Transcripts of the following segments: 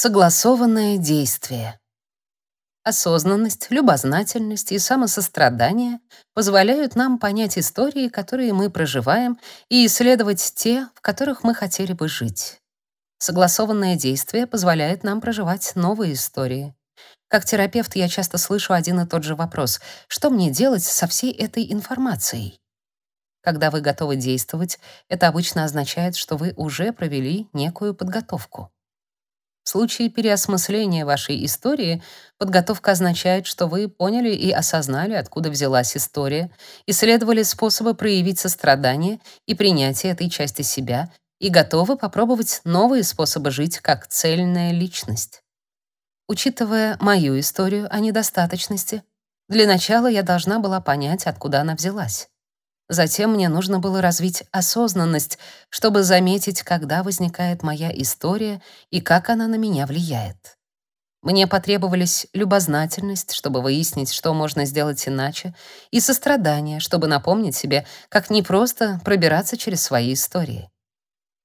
Согласованное действие. Осознанность, любознательность и самосострадание позволяют нам понять истории, которые мы проживаем, и исследовать те, в которых мы хотели бы жить. Согласованное действие позволяет нам проживать новые истории. Как терапевт я часто слышу один и тот же вопрос: что мне делать со всей этой информацией? Когда вы готовы действовать, это обычно означает, что вы уже провели некую подготовку. В случае переосмысления вашей истории подготовка означает, что вы поняли и осознали, откуда взялась история, исследовали способы проявить сострадание и принятие этой части себя и готовы попробовать новые способы жить как цельная личность. Учитывая мою историю о недостаточности, для начала я должна была понять, откуда она взялась. Затем мне нужно было развить осознанность, чтобы заметить, когда возникает моя история и как она на меня влияет. Мне потребовались любознательность, чтобы выяснить, что можно сделать иначе, и сострадание, чтобы напомнить себе, как непросто пробираться через свои истории.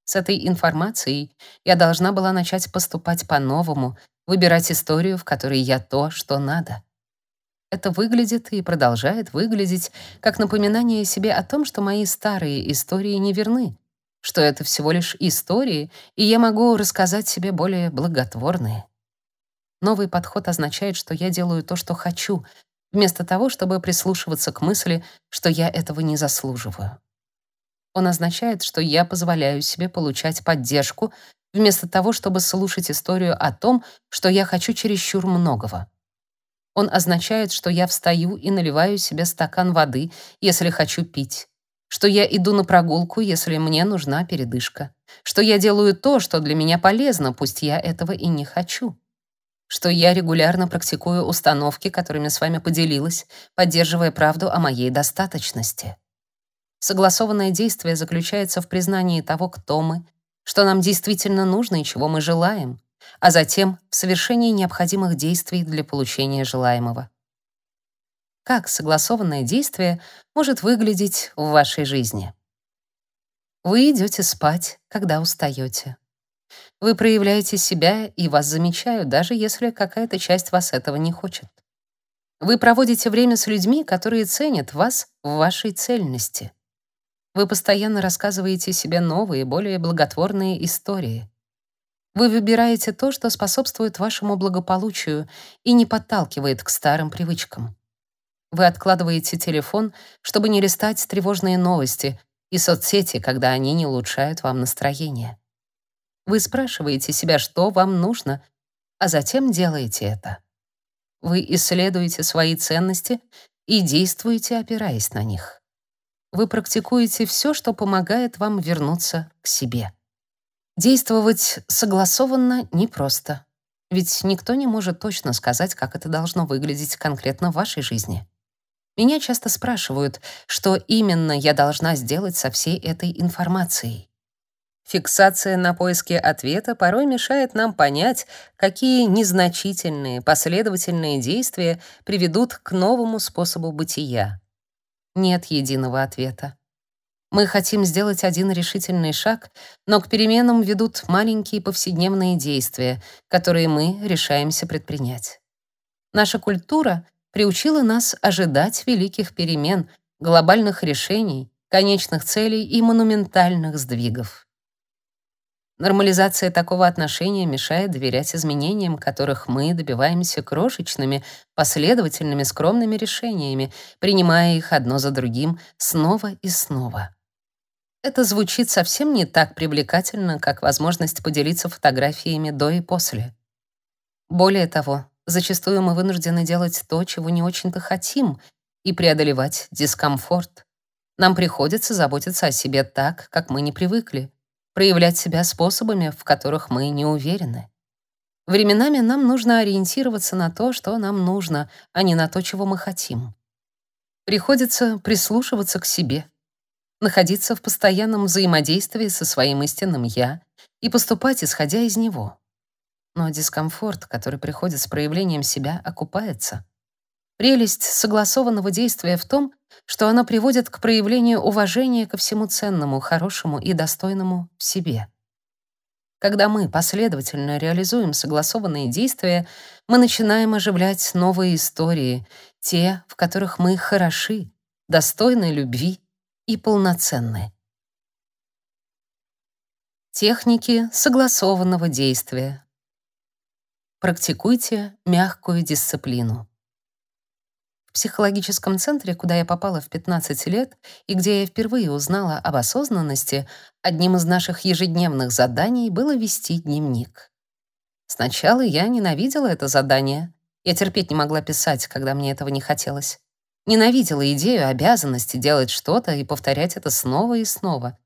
С этой информацией я должна была начать поступать по-новому, выбирать историю, в которой я то, что надо. Это выглядит и продолжает выглядеть как напоминание себе о том, что мои старые истории не верны, что это всего лишь истории, и я могу рассказать себе более благотворные. Новый подход означает, что я делаю то, что хочу, вместо того, чтобы прислушиваться к мысли, что я этого не заслуживаю. Он означает, что я позволяю себе получать поддержку, вместо того, чтобы слушать историю о том, что я хочу чересчур многого. Он означает, что я встаю и наливаю себе стакан воды, если хочу пить, что я иду на прогулку, если мне нужна передышка, что я делаю то, что для меня полезно, пусть я этого и не хочу, что я регулярно практикую установки, которыми с вами поделилась, поддерживая правду о моей достаточности. Согласованное действие заключается в признании того, кто мы, что нам действительно нужно и чего мы желаем, а затем в совершении необходимых действий для получения желаемого. Как согласованное действие может выглядеть в вашей жизни? Вы идете спать, когда устаете. Вы проявляете себя, и вас замечают, даже если какая-то часть вас этого не хочет. Вы проводите время с людьми, которые ценят вас в вашей цельности. Вы постоянно рассказываете себе новые, более благотворные истории. Вы выбираете то, что способствует вашему благополучию и не подталкивает к старым привычкам. Вы откладываете телефон, чтобы не листать тревожные новости и соцсети, когда они не улучшают вам настроение. Вы спрашиваете себя, что вам нужно, а затем делаете это. Вы исследуете свои ценности и действуете, опираясь на них. Вы практикуете все, что помогает вам вернуться к себе. Действовать согласованно непросто, ведь никто не может точно сказать, как это должно выглядеть конкретно в вашей жизни. Меня часто спрашивают, что именно я должна сделать со всей этой информацией. Фиксация на поиске ответа порой мешает нам понять, какие незначительные последовательные действия приведут к новому способу бытия. Нет единого ответа. Мы хотим сделать один решительный шаг, но к переменам ведут маленькие повседневные действия, которые мы решаемся предпринять. Наша культура приучила нас ожидать великих перемен, глобальных решений, конечных целей и монументальных сдвигов. Нормализация такого отношения мешает доверять изменениям, которых мы добиваемся крошечными, последовательными, скромными решениями, принимая их одно за другим снова и снова. Это звучит совсем не так привлекательно, как возможность поделиться фотографиями до и после. Более того, зачастую мы вынуждены делать то, чего не очень-то хотим, и преодолевать дискомфорт. Нам приходится заботиться о себе так, как мы не привыкли, проявлять себя способами, в которых мы не уверены. Временами нам нужно ориентироваться на то, что нам нужно, а не на то, чего мы хотим. Приходится прислушиваться к себе, находиться в постоянном взаимодействии со своим истинным «я» и поступать, исходя из него. Но дискомфорт, который приходит с проявлением себя, окупается. Прелесть согласованного действия в том, что оно приводит к проявлению уважения ко всему ценному, хорошему и достойному в себе. Когда мы последовательно реализуем согласованные действия, мы начинаем оживлять новые истории, те, в которых мы хороши, достойны любви и полноценны. Техники согласованного действия. Практикуйте мягкую дисциплину. В психологическом центре, куда я попала в 15 лет и где я впервые узнала об осознанности, одним из наших ежедневных заданий было вести дневник. Сначала я ненавидела это задание. Я терпеть не могла писать, когда мне этого не хотелось. Ненавидела идею обязанности делать что-то и повторять это снова и снова.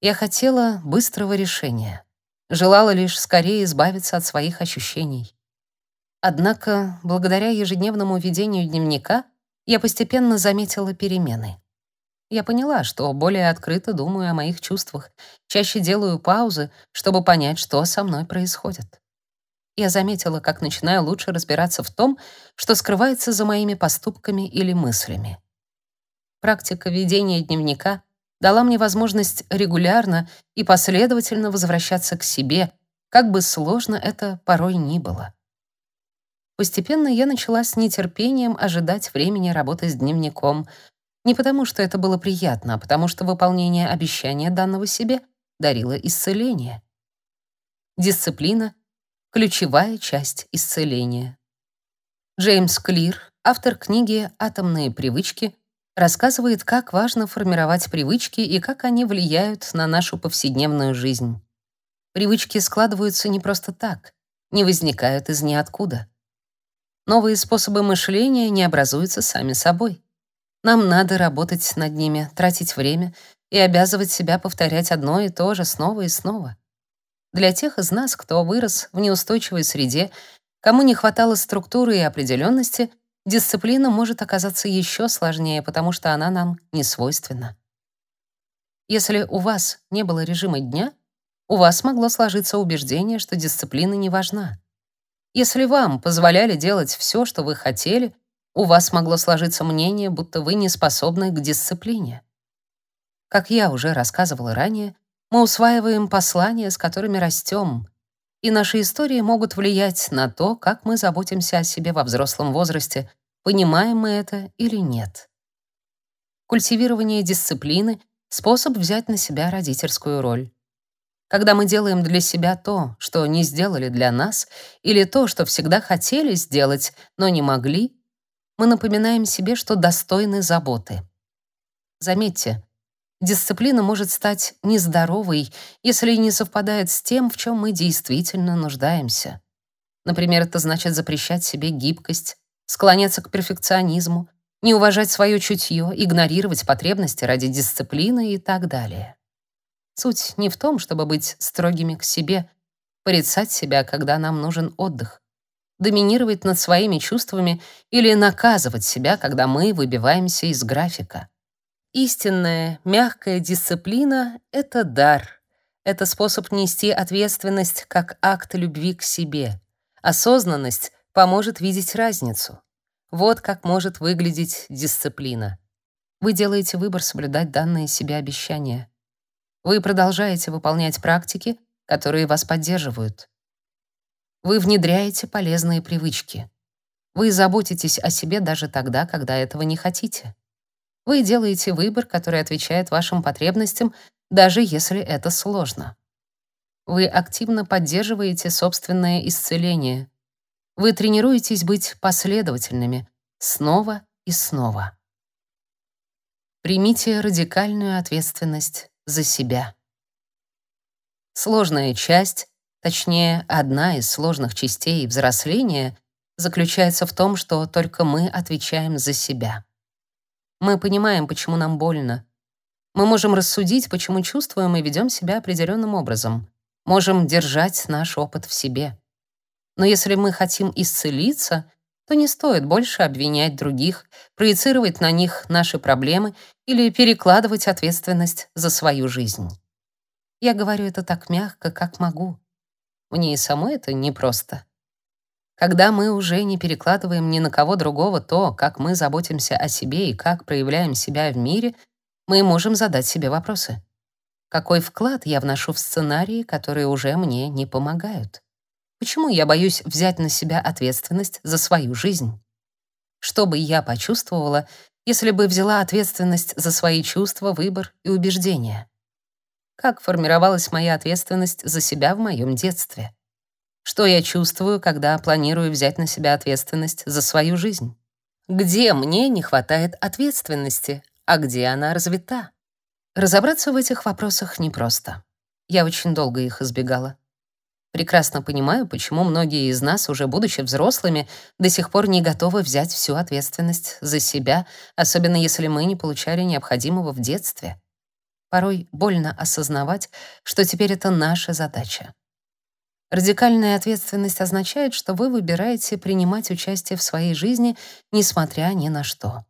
Я хотела быстрого решения. Желала лишь скорее избавиться от своих ощущений. Однако, благодаря ежедневному ведению дневника, я постепенно заметила перемены. Я поняла, что более открыто думаю о моих чувствах, чаще делаю паузы, чтобы понять, что со мной происходит. Я заметила, как начинаю лучше разбираться в том, что скрывается за моими поступками или мыслями. Практика ведения дневника дала мне возможность регулярно и последовательно возвращаться к себе, как бы сложно это порой ни было. Постепенно я начала с нетерпением ожидать времени работы с дневником, не потому что это было приятно, а потому что выполнение обещания данного себе дарило исцеление. Дисциплина — ключевая часть исцеления. Джеймс Клир, автор книги «Атомные привычки», рассказывает, как важно формировать привычки и как они влияют на нашу повседневную жизнь. Привычки складываются не просто так, не возникают из ниоткуда. Новые способы мышления не образуются сами собой. Нам надо работать над ними, тратить время и обязывать себя повторять одно и то же снова и снова. Для тех из нас, кто вырос в неустойчивой среде, кому не хватало структуры и определенности, дисциплина может оказаться еще сложнее, потому что она нам не свойственна. Если у вас не было режима дня, у вас могло сложиться убеждение, что дисциплина не важна. Если вам позволяли делать все, что вы хотели, у вас могло сложиться мнение, будто вы не способны к дисциплине. Как я уже рассказывала ранее, мы усваиваем послания, с которыми растем, и наши истории могут влиять на то, как мы заботимся о себе во взрослом возрасте, понимаем мы это или нет. Культивирование дисциплины — способ взять на себя родительскую роль. Когда мы делаем для себя то, что не сделали для нас, или то, что всегда хотели сделать, но не могли, мы напоминаем себе, что достойны заботы. Заметьте, дисциплина может стать нездоровой, если не совпадает с тем, в чем мы действительно нуждаемся. Например, это значит запрещать себе гибкость, склоняться к перфекционизму, не уважать свое чутье, игнорировать потребности ради дисциплины и так далее. Суть не в том, чтобы быть строгими к себе, порицать себя, когда нам нужен отдых, доминировать над своими чувствами или наказывать себя, когда мы выбиваемся из графика. Истинная, мягкая дисциплина — это дар. Это способ нести ответственность как акт любви к себе. Осознанность поможет видеть разницу. Вот как может выглядеть дисциплина. Вы делаете выбор соблюдать данные себе обещания. Вы продолжаете выполнять практики, которые вас поддерживают. Вы внедряете полезные привычки. Вы заботитесь о себе даже тогда, когда этого не хотите. Вы делаете выбор, который отвечает вашим потребностям, даже если это сложно. Вы активно поддерживаете собственное исцеление. Вы тренируетесь быть последовательными снова и снова. Примите радикальную ответственность за себя. Сложная часть, точнее, одна из сложных частей взросления заключается в том, что только мы отвечаем за себя. Мы понимаем, почему нам больно. Мы можем рассудить, почему чувствуем и ведем себя определенным образом. Можем держать наш опыт в себе. Но если мы хотим исцелиться, то не стоит больше обвинять других, проецировать на них наши проблемы или перекладывать ответственность за свою жизнь. Я говорю это так мягко, как могу. Мне и самой это непросто. Когда мы уже не перекладываем ни на кого другого то, как мы заботимся о себе и как проявляем себя в мире, мы можем задать себе вопросы. Какой вклад я вношу в сценарии, которые уже мне не помогают? Почему я боюсь взять на себя ответственность за свою жизнь? Что бы я почувствовала, если бы взяла ответственность за свои чувства, выбор и убеждения? Как формировалась моя ответственность за себя в моем детстве? Что я чувствую, когда планирую взять на себя ответственность за свою жизнь? Где мне не хватает ответственности, а где она развита? Разобраться в этих вопросах непросто. Я очень долго их избегала. Прекрасно понимаю, почему многие из нас, уже будучи взрослыми, до сих пор не готовы взять всю ответственность за себя, особенно если мы не получали необходимого в детстве. Порой больно осознавать, что теперь это наша задача. Радикальная ответственность означает, что вы выбираете принимать участие в своей жизни, несмотря ни на что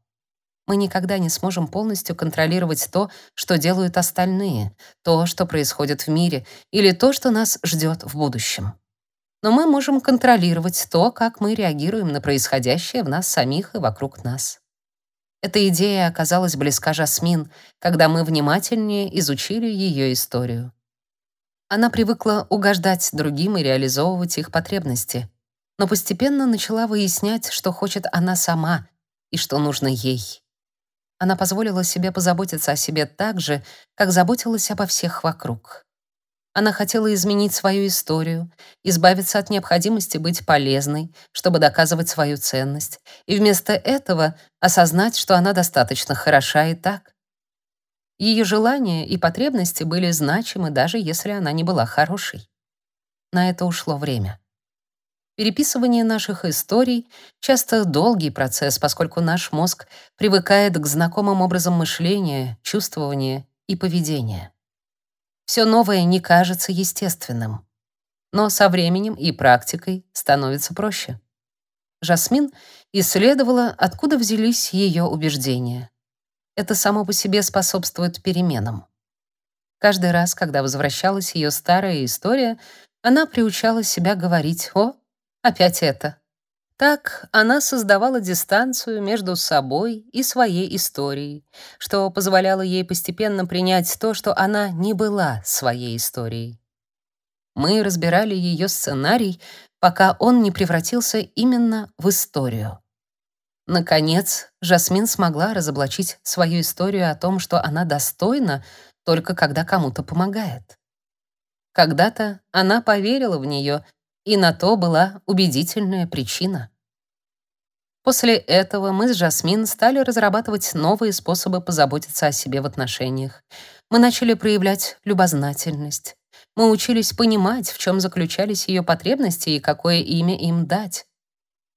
мы никогда не сможем полностью контролировать то, что делают остальные, то, что происходит в мире, или то, что нас ждет в будущем. Но мы можем контролировать то, как мы реагируем на происходящее в нас самих и вокруг нас. Эта идея оказалась близка Жасмин, когда мы внимательнее изучили ее историю. Она привыкла угождать другим и реализовывать их потребности, но постепенно начала выяснять, что хочет она сама и что нужно ей. Она позволила себе позаботиться о себе так же, как заботилась обо всех вокруг. Она хотела изменить свою историю, избавиться от необходимости быть полезной, чтобы доказывать свою ценность, и вместо этого осознать, что она достаточно хороша и так. Ее желания и потребности были значимы, даже если она не была хорошей. На это ушло время. Переписывание наших историй — часто долгий процесс, поскольку наш мозг привыкает к знакомым образам мышления, чувствования и поведения. Все новое не кажется естественным. Но со временем и практикой становится проще. Жасмин исследовала, откуда взялись ее убеждения. Это само по себе способствует переменам. Каждый раз, когда возвращалась ее старая история, она приучала себя говорить «О, Опять это. Так она создавала дистанцию между собой и своей историей, что позволяло ей постепенно принять то, что она не была своей историей. Мы разбирали ее сценарий, пока он не превратился именно в историю. Наконец, Жасмин смогла разоблачить свою историю о том, что она достойна только когда кому-то помогает. Когда-то она поверила в нее и на то была убедительная причина. После этого мы с Жасмин стали разрабатывать новые способы позаботиться о себе в отношениях. Мы начали проявлять любознательность. Мы учились понимать, в чем заключались ее потребности и какое имя им дать.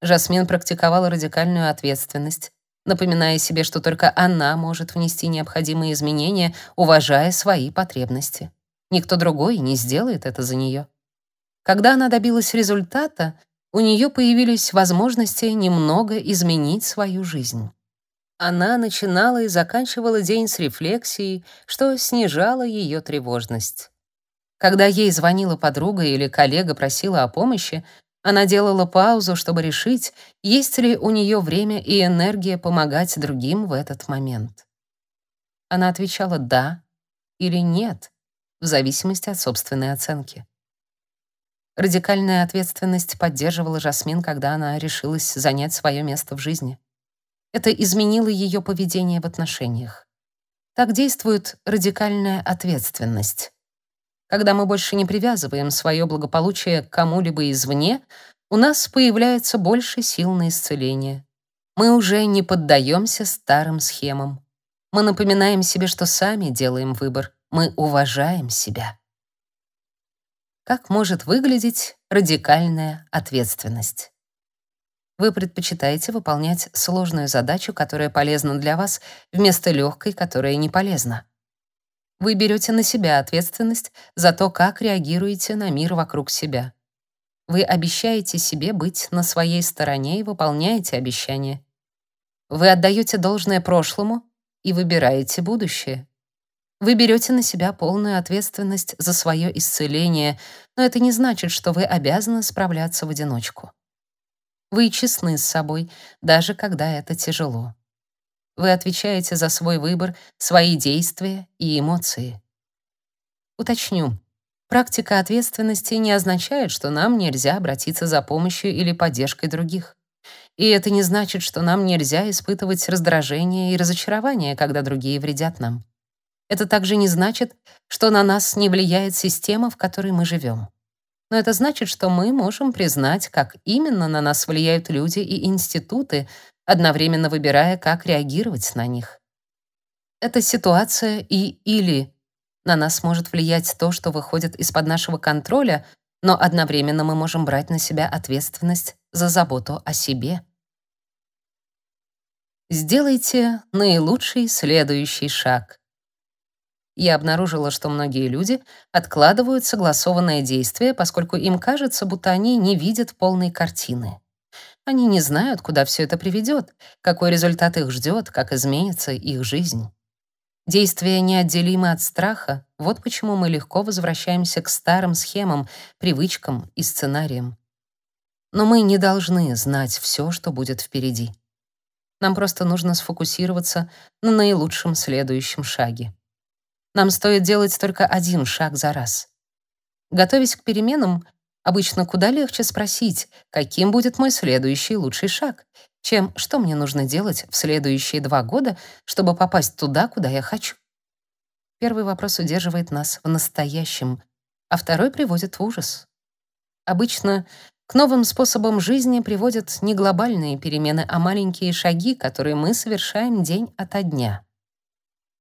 Жасмин практиковала радикальную ответственность, напоминая себе, что только она может внести необходимые изменения, уважая свои потребности. Никто другой не сделает это за нее. Когда она добилась результата, у нее появились возможности немного изменить свою жизнь. Она начинала и заканчивала день с рефлексией, что снижало ее тревожность. Когда ей звонила подруга или коллега просила о помощи, она делала паузу, чтобы решить, есть ли у нее время и энергия помогать другим в этот момент. Она отвечала «да» или «нет», в зависимости от собственной оценки. Радикальная ответственность поддерживала Жасмин, когда она решилась занять свое место в жизни. Это изменило ее поведение в отношениях. Так действует радикальная ответственность. Когда мы больше не привязываем свое благополучие к кому-либо извне, у нас появляется больше сил на исцеление. Мы уже не поддаемся старым схемам. Мы напоминаем себе, что сами делаем выбор. Мы уважаем себя. Как может выглядеть радикальная ответственность? Вы предпочитаете выполнять сложную задачу, которая полезна для вас, вместо легкой, которая не полезна. Вы берете на себя ответственность за то, как реагируете на мир вокруг себя. Вы обещаете себе быть на своей стороне и выполняете обещания. Вы отдаете должное прошлому и выбираете будущее. Вы берете на себя полную ответственность за свое исцеление, но это не значит, что вы обязаны справляться в одиночку. Вы честны с собой, даже когда это тяжело. Вы отвечаете за свой выбор, свои действия и эмоции. Уточню. Практика ответственности не означает, что нам нельзя обратиться за помощью или поддержкой других. И это не значит, что нам нельзя испытывать раздражение и разочарование, когда другие вредят нам. Это также не значит, что на нас не влияет система, в которой мы живем. Но это значит, что мы можем признать, как именно на нас влияют люди и институты, одновременно выбирая, как реагировать на них. Это ситуация и или на нас может влиять то, что выходит из-под нашего контроля, но одновременно мы можем брать на себя ответственность за заботу о себе. Сделайте наилучший следующий шаг. Я обнаружила, что многие люди откладывают согласованное действие, поскольку им кажется, будто они не видят полной картины. Они не знают, куда все это приведет, какой результат их ждет, как изменится их жизнь. Действия неотделимы от страха. Вот почему мы легко возвращаемся к старым схемам, привычкам и сценариям. Но мы не должны знать все, что будет впереди. Нам просто нужно сфокусироваться на наилучшем следующем шаге. Нам стоит делать только один шаг за раз. Готовясь к переменам, обычно куда легче спросить, каким будет мой следующий лучший шаг, чем что мне нужно делать в следующие два года, чтобы попасть туда, куда я хочу. Первый вопрос удерживает нас в настоящем, а второй приводит в ужас. Обычно к новым способам жизни приводят не глобальные перемены, а маленькие шаги, которые мы совершаем день ото дня.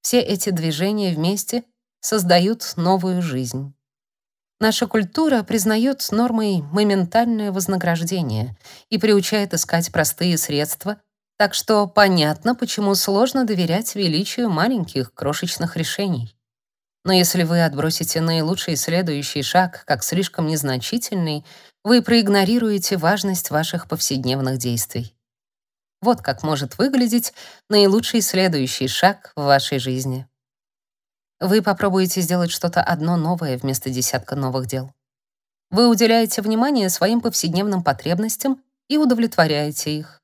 Все эти движения вместе создают новую жизнь. Наша культура признает нормой моментальное вознаграждение и приучает искать простые средства, так что понятно, почему сложно доверять величию маленьких крошечных решений. Но если вы отбросите наилучший следующий шаг как слишком незначительный, вы проигнорируете важность ваших повседневных действий. Вот как может выглядеть наилучший следующий шаг в вашей жизни. Вы попробуете сделать что-то одно новое вместо десятка новых дел. Вы уделяете внимание своим повседневным потребностям и удовлетворяете их.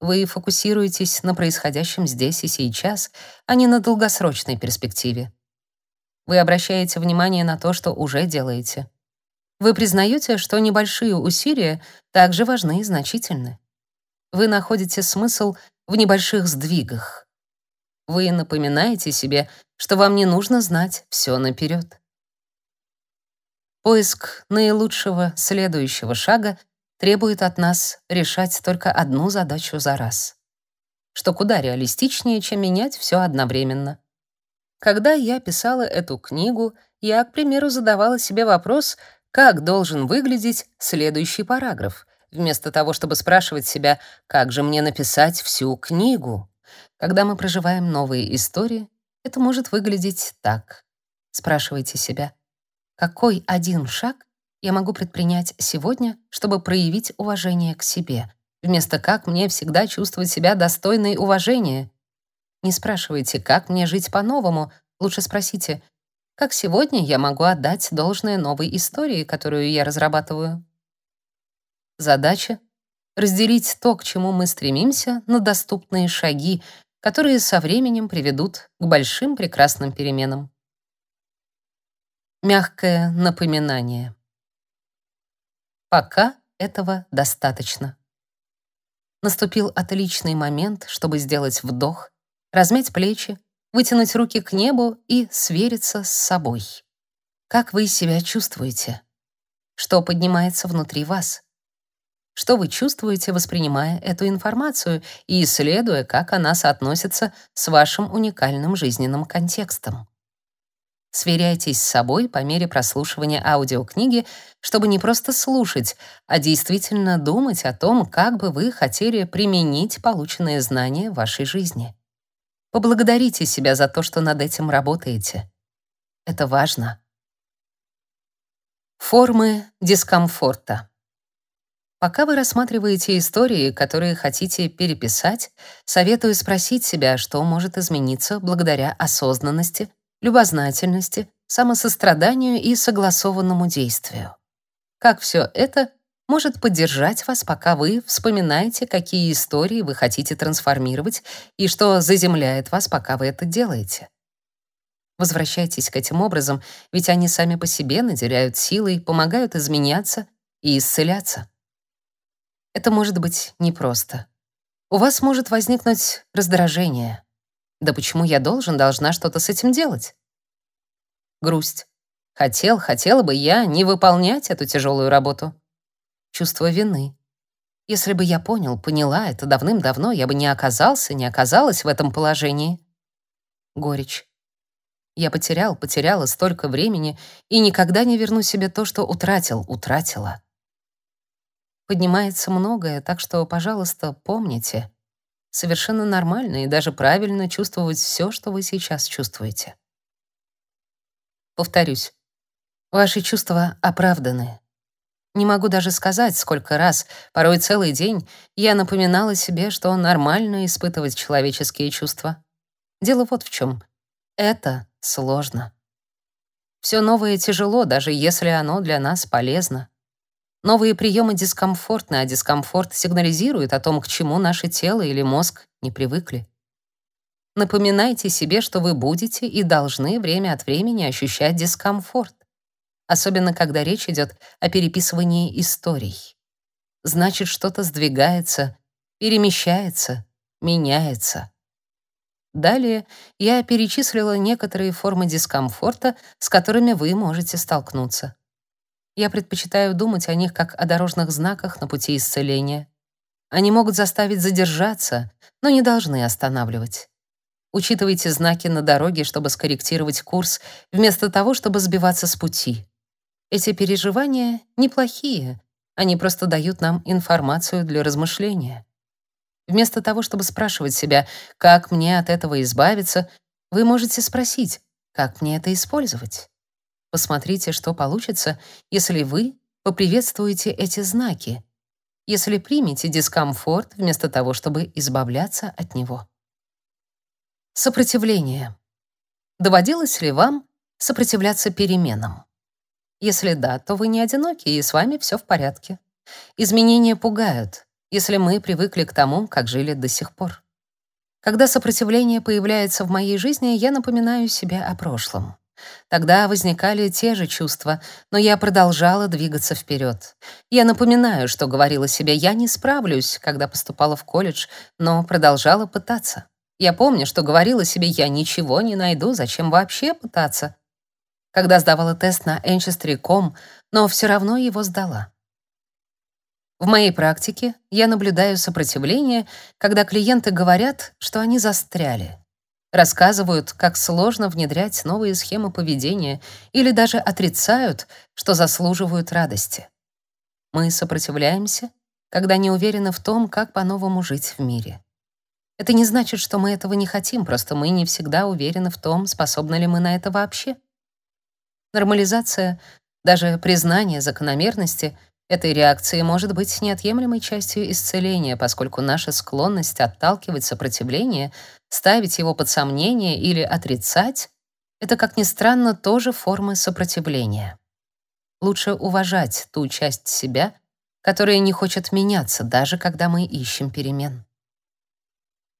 Вы фокусируетесь на происходящем здесь и сейчас, а не на долгосрочной перспективе. Вы обращаете внимание на то, что уже делаете. Вы признаете, что небольшие усилия также важны и значительны. Вы находите смысл в небольших сдвигах. Вы напоминаете себе, что вам не нужно знать все наперед. Поиск наилучшего следующего шага требует от нас решать только одну задачу за раз, что куда реалистичнее, чем менять все одновременно. Когда я писала эту книгу, я, к примеру, задавала себе вопрос, как должен выглядеть следующий параграф, вместо того, чтобы спрашивать себя, как же мне написать всю книгу. Когда мы проживаем новые истории, это может выглядеть так. Спрашивайте себя, какой один шаг я могу предпринять сегодня, чтобы проявить уважение к себе, вместо как мне всегда чувствовать себя достойной уважения. Не спрашивайте, как мне жить по-новому, лучше спросите, как сегодня я могу отдать должное новой истории, которую я разрабатываю. Задача — разделить то, к чему мы стремимся, на доступные шаги, которые со временем приведут к большим прекрасным переменам. Мягкое напоминание. Пока этого достаточно. Наступил отличный момент, чтобы сделать вдох, размять плечи, вытянуть руки к небу и свериться с собой. Как вы себя чувствуете? Что поднимается внутри вас? Что вы чувствуете, воспринимая эту информацию и исследуя, как она соотносится с вашим уникальным жизненным контекстом. Сверяйтесь с собой по мере прослушивания аудиокниги, чтобы не просто слушать, а действительно думать о том, как бы вы хотели применить полученные знания в вашей жизни. Поблагодарите себя за то, что над этим работаете. Это важно. Формы дискомфорта. Пока вы рассматриваете истории, которые хотите переписать, советую спросить себя, что может измениться благодаря осознанности, любознательности, самосостраданию и согласованному действию. Как все это может поддержать вас, пока вы вспоминаете, какие истории вы хотите трансформировать и что заземляет вас, пока вы это делаете. Возвращайтесь к этим образом, ведь они сами по себе наделяют силой, помогают изменяться и исцеляться. Это может быть непросто. У вас может возникнуть раздражение. Да почему я должен, должна что-то с этим делать? Грусть. Хотел, хотела бы я не выполнять эту тяжелую работу. Чувство вины. Если бы я понял, поняла это давным-давно, я бы не оказался, не оказалась в этом положении. Горечь. Я потерял, потеряла столько времени и никогда не верну себе то, что утратил, утратила. Поднимается многое, так что, пожалуйста, помните, совершенно нормально и даже правильно чувствовать все, что вы сейчас чувствуете. Повторюсь, ваши чувства оправданы. Не могу даже сказать, сколько раз, порой целый день, я напоминала себе, что нормально испытывать человеческие чувства. Дело вот в чем. Это сложно. Все новое тяжело, даже если оно для нас полезно. Новые приемы дискомфортны, а дискомфорт сигнализирует о том, к чему наше тело или мозг не привыкли. Напоминайте себе, что вы будете и должны время от времени ощущать дискомфорт, особенно когда речь идет о переписывании историй. Значит, что-то сдвигается, перемещается, меняется. Далее я перечислила некоторые формы дискомфорта, с которыми вы можете столкнуться. Я предпочитаю думать о них как о дорожных знаках на пути исцеления. Они могут заставить задержаться, но не должны останавливать. Учитывайте знаки на дороге, чтобы скорректировать курс, вместо того, чтобы сбиваться с пути. Эти переживания неплохие, они просто дают нам информацию для размышления. Вместо того, чтобы спрашивать себя, как мне от этого избавиться, вы можете спросить, как мне это использовать. Посмотрите, что получится, если вы поприветствуете эти знаки, если примете дискомфорт вместо того, чтобы избавляться от него. Сопротивление. Доводилось ли вам сопротивляться переменам? Если да, то вы не одиноки, и с вами все в порядке. Изменения пугают, если мы привыкли к тому, как жили до сих пор. Когда сопротивление появляется в моей жизни, я напоминаю себе о прошлом. Тогда возникали те же чувства, но я продолжала двигаться вперед. Я напоминаю, что говорила себе, я не справлюсь, когда поступала в колледж, но продолжала пытаться. Я помню, что говорила себе, я ничего не найду, зачем вообще пытаться. Когда сдавала тест на Ancestry.com, но все равно его сдала. В моей практике я наблюдаю сопротивление, когда клиенты говорят, что они застряли. Рассказывают, как сложно внедрять новые схемы поведения или даже отрицают, что заслуживают радости. Мы сопротивляемся, когда не уверены в том, как по-новому жить в мире. Это не значит, что мы этого не хотим, просто мы не всегда уверены в том, способны ли мы на это вообще. Нормализация, даже признание закономерности — Этой реакции может быть неотъемлемой частью исцеления, поскольку наша склонность отталкивать сопротивление, ставить его под сомнение или отрицать — это, как ни странно, тоже формы сопротивления. Лучше уважать ту часть себя, которая не хочет меняться, даже когда мы ищем перемен.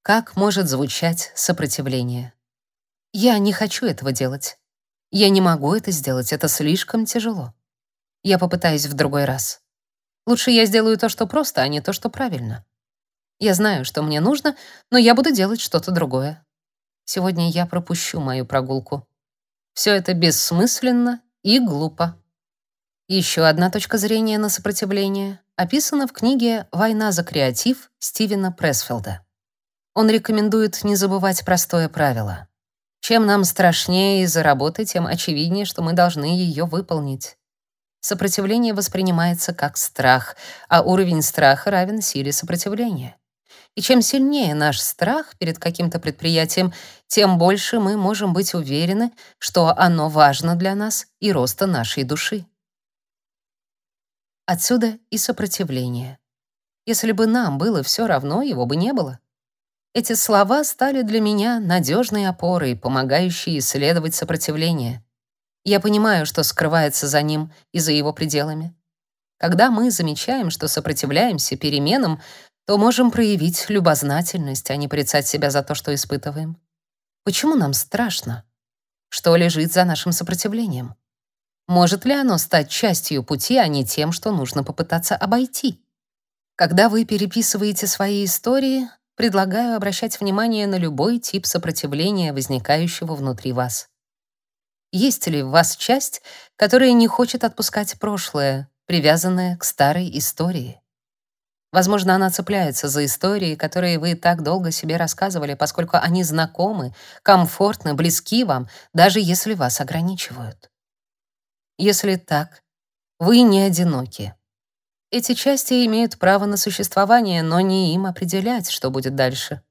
Как может звучать сопротивление? Я не хочу этого делать. Я не могу это сделать, это слишком тяжело. Я попытаюсь в другой раз. Лучше я сделаю то, что просто, а не то, что правильно. Я знаю, что мне нужно, но я буду делать что-то другое. Сегодня я пропущу мою прогулку. Все это бессмысленно и глупо. Еще одна точка зрения на сопротивление описана в книге «Война за креатив» Стивена Пресфилда. Он рекомендует не забывать простое правило. Чем нам страшнее из-за работы, тем очевиднее, что мы должны ее выполнить. Сопротивление воспринимается как страх, а уровень страха равен силе сопротивления. И чем сильнее наш страх перед каким-то предприятием, тем больше мы можем быть уверены, что оно важно для нас и роста нашей души. Отсюда и сопротивление. Если бы нам было все равно, его бы не было. Эти слова стали для меня надежной опорой, помогающей исследовать сопротивление. Я понимаю, что скрывается за ним и за его пределами. Когда мы замечаем, что сопротивляемся переменам, то можем проявить любознательность, а не порицать себя за то, что испытываем. Почему нам страшно? Что лежит за нашим сопротивлением? Может ли оно стать частью пути, а не тем, что нужно попытаться обойти? Когда вы переписываете свои истории, предлагаю обращать внимание на любой тип сопротивления, возникающего внутри вас. Есть ли в вас часть, которая не хочет отпускать прошлое, привязанное к старой истории? Возможно, она цепляется за истории, которые вы так долго себе рассказывали, поскольку они знакомы, комфортны, близки вам, даже если вас ограничивают. Если так, вы не одиноки. Эти части имеют право на существование, но не им определять, что будет дальше.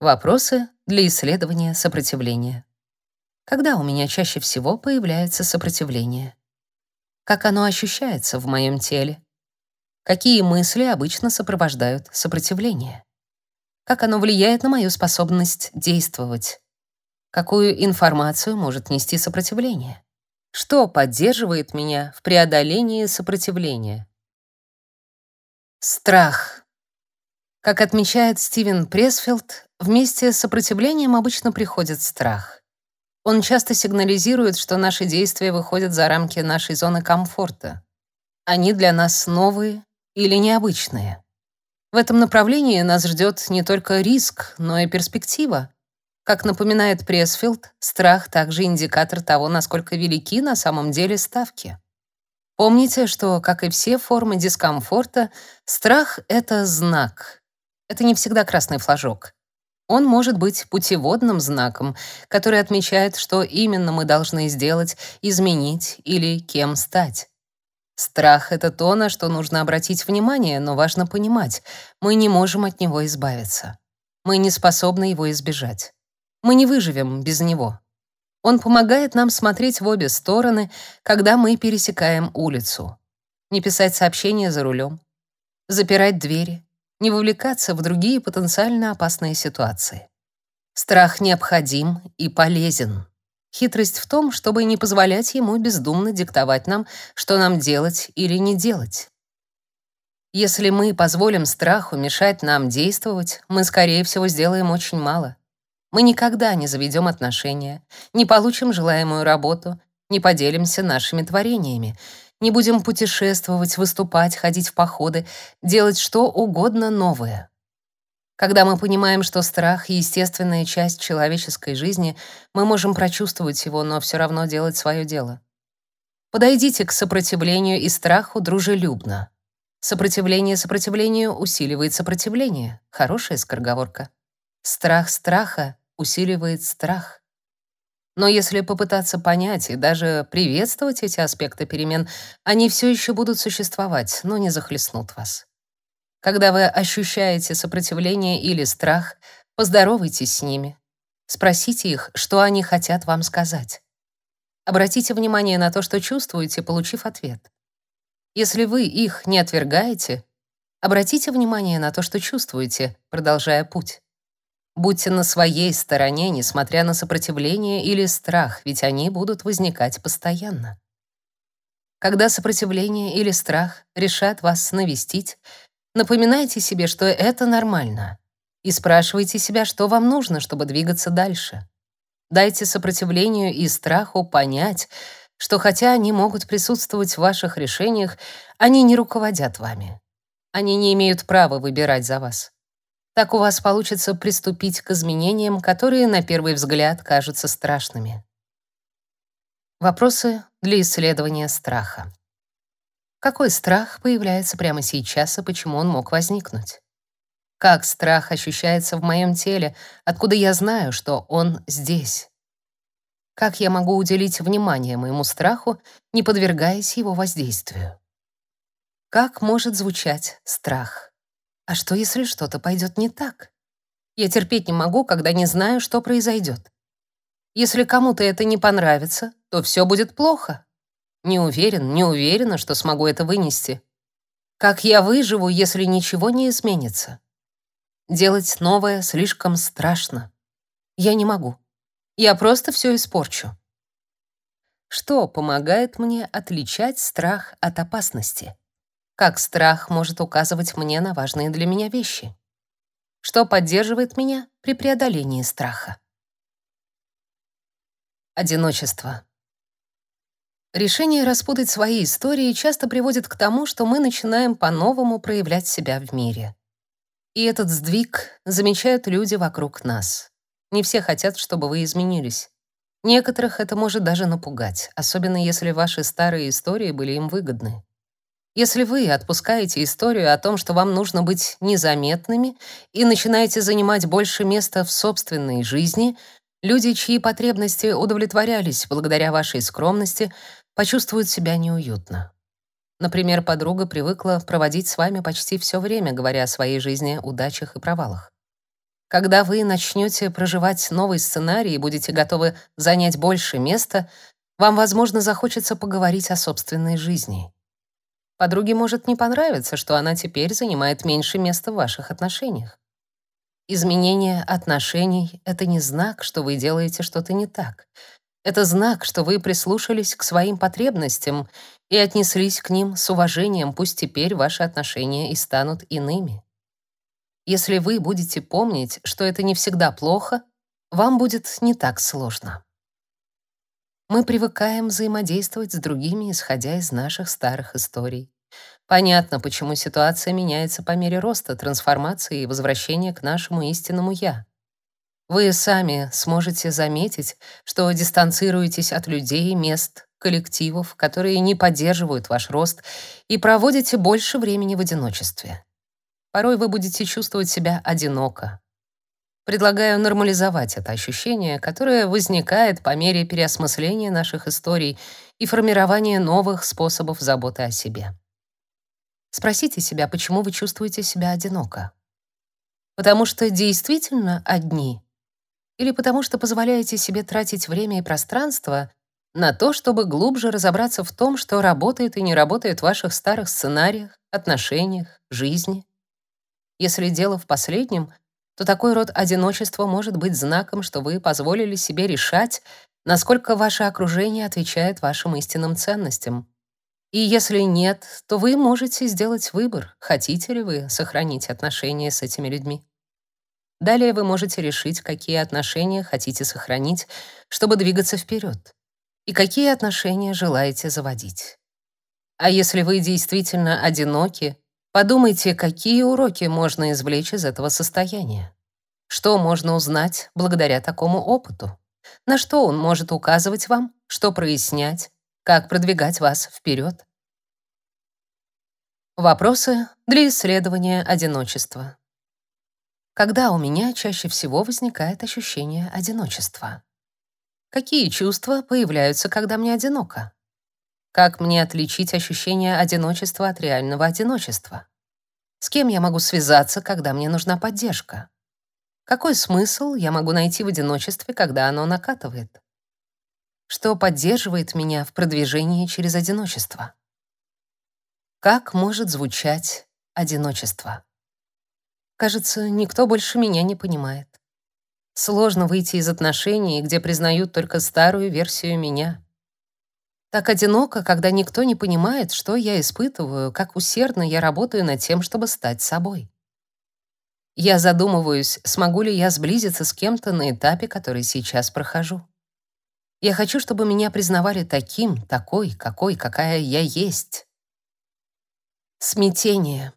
Вопросы для исследования сопротивления. Когда у меня чаще всего появляется сопротивление? Как оно ощущается в моем теле? Какие мысли обычно сопровождают сопротивление? Как оно влияет на мою способность действовать? Какую информацию может нести сопротивление? Что поддерживает меня в преодолении сопротивления? Страх. Как отмечает Стивен Пресфилд, вместе с сопротивлением обычно приходит страх. Он часто сигнализирует, что наши действия выходят за рамки нашей зоны комфорта. Они для нас новые, или необычные. В этом направлении нас ждет не только риск, но и перспектива. Как напоминает Пресфилд, страх также индикатор того, насколько велики на самом деле ставки. Помните, что, как и все формы дискомфорта, страх — это знак. Это не всегда красный флажок. Он может быть путеводным знаком, который отмечает, что именно мы должны сделать, изменить или кем стать. Страх — это то, на что нужно обратить внимание, но важно понимать, мы не можем от него избавиться. Мы не способны его избежать. Мы не выживем без него. Он помогает нам смотреть в обе стороны, когда мы пересекаем улицу. Не писать сообщения за рулем, запирать двери, не вовлекаться в другие потенциально опасные ситуации. Страх необходим и полезен. Хитрость в том, чтобы не позволять ему бездумно диктовать нам, что нам делать или не делать. Если мы позволим страху мешать нам действовать, мы, скорее всего, сделаем очень мало. Мы никогда не заведем отношения, не получим желаемую работу, не поделимся нашими творениями, не будем путешествовать, выступать, ходить в походы, делать что угодно новое. Когда мы понимаем, что страх — естественная часть человеческой жизни, мы можем прочувствовать его, но все равно делать свое дело. Подойдите к сопротивлению и страху дружелюбно. Сопротивление сопротивлению усиливает сопротивление. Хорошая скороговорка. Страх страха усиливает страх. Но если попытаться понять и даже приветствовать эти аспекты перемен, они все еще будут существовать, но не захлестнут вас. Когда вы ощущаете сопротивление или страх, поздоровайтесь с ними. Спросите их, что они хотят вам сказать. Обратите внимание на то, что чувствуете, получив ответ. Если вы их не отвергаете, обратите внимание на то, что чувствуете, продолжая путь. Будьте на своей стороне, несмотря на сопротивление или страх, ведь они будут возникать постоянно. Когда сопротивление или страх решат вас навестить, Напоминайте себе, что это нормально. И спрашивайте себя, что вам нужно, чтобы двигаться дальше. Дайте сопротивлению и страху понять, что хотя они могут присутствовать в ваших решениях, они не руководят вами. Они не имеют права выбирать за вас. Так у вас получится приступить к изменениям, которые на первый взгляд кажутся страшными. Вопросы для исследования страха. Какой страх появляется прямо сейчас и почему он мог возникнуть? Как страх ощущается в моем теле, откуда я знаю, что он здесь? Как я могу уделить внимание моему страху, не подвергаясь его воздействию? Как может звучать страх? А что, если что-то пойдет не так? Я терпеть не могу, когда не знаю, что произойдет. Если кому-то это не понравится, то все будет плохо. Не уверен, не уверена, что смогу это вынести. Как я выживу, если ничего не изменится? Делать новое слишком страшно. Я не могу. Я просто все испорчу. Что помогает мне отличать страх от опасности? Как страх может указывать мне на важные для меня вещи? Что поддерживает меня при преодолении страха? Одиночество. Решение распутать свои истории часто приводит к тому, что мы начинаем по-новому проявлять себя в мире. И этот сдвиг замечают люди вокруг нас. Не все хотят, чтобы вы изменились. Некоторых это может даже напугать, особенно если ваши старые истории были им выгодны. Если вы отпускаете историю о том, что вам нужно быть незаметными и начинаете занимать больше места в собственной жизни, Люди, чьи потребности удовлетворялись благодаря вашей скромности, почувствуют себя неуютно. Например, подруга привыкла проводить с вами почти все время, говоря о своей жизни, удачах и провалах. Когда вы начнете проживать новый сценарий и будете готовы занять больше места, вам, возможно, захочется поговорить о собственной жизни. Подруге может не понравиться, что она теперь занимает меньше места в ваших отношениях. Изменение отношений — это не знак, что вы делаете что-то не так. Это знак, что вы прислушались к своим потребностям и отнеслись к ним с уважением, пусть теперь ваши отношения и станут иными. Если вы будете помнить, что это не всегда плохо, вам будет не так сложно. Мы привыкаем взаимодействовать с другими, исходя из наших старых историй. Понятно, почему ситуация меняется по мере роста, трансформации и возвращения к нашему истинному «я». Вы сами сможете заметить, что дистанцируетесь от людей, мест, коллективов, которые не поддерживают ваш рост, и проводите больше времени в одиночестве. Порой вы будете чувствовать себя одиноко. Предлагаю нормализовать это ощущение, которое возникает по мере переосмысления наших историй и формирования новых способов заботы о себе. Спросите себя, почему вы чувствуете себя одиноко. Потому что действительно одни? Или потому что позволяете себе тратить время и пространство на то, чтобы глубже разобраться в том, что работает и не работает в ваших старых сценариях, отношениях, жизни? Если дело в последнем, то такой род одиночества может быть знаком, что вы позволили себе решать, насколько ваше окружение отвечает вашим истинным ценностям, и если нет, то вы можете сделать выбор, хотите ли вы сохранить отношения с этими людьми. Далее вы можете решить, какие отношения хотите сохранить, чтобы двигаться вперед, и какие отношения желаете заводить. А если вы действительно одиноки, подумайте, какие уроки можно извлечь из этого состояния. Что можно узнать благодаря такому опыту? На что он может указывать вам, что прояснять, как продвигать вас вперед? Вопросы для исследования одиночества. Когда у меня чаще всего возникает ощущение одиночества? Какие чувства появляются, когда мне одиноко? Как мне отличить ощущение одиночества от реального одиночества? С кем я могу связаться, когда мне нужна поддержка? Какой смысл я могу найти в одиночестве, когда оно накатывает? Что поддерживает меня в продвижении через одиночество? Как может звучать одиночество? Кажется, никто больше меня не понимает. Сложно выйти из отношений, где признают только старую версию меня. Так одиноко, когда никто не понимает, что я испытываю, как усердно я работаю над тем, чтобы стать собой. Я задумываюсь, смогу ли я сблизиться с кем-то на этапе, который сейчас прохожу. Я хочу, чтобы меня признавали таким, такой, какой, какая я есть. Смятение.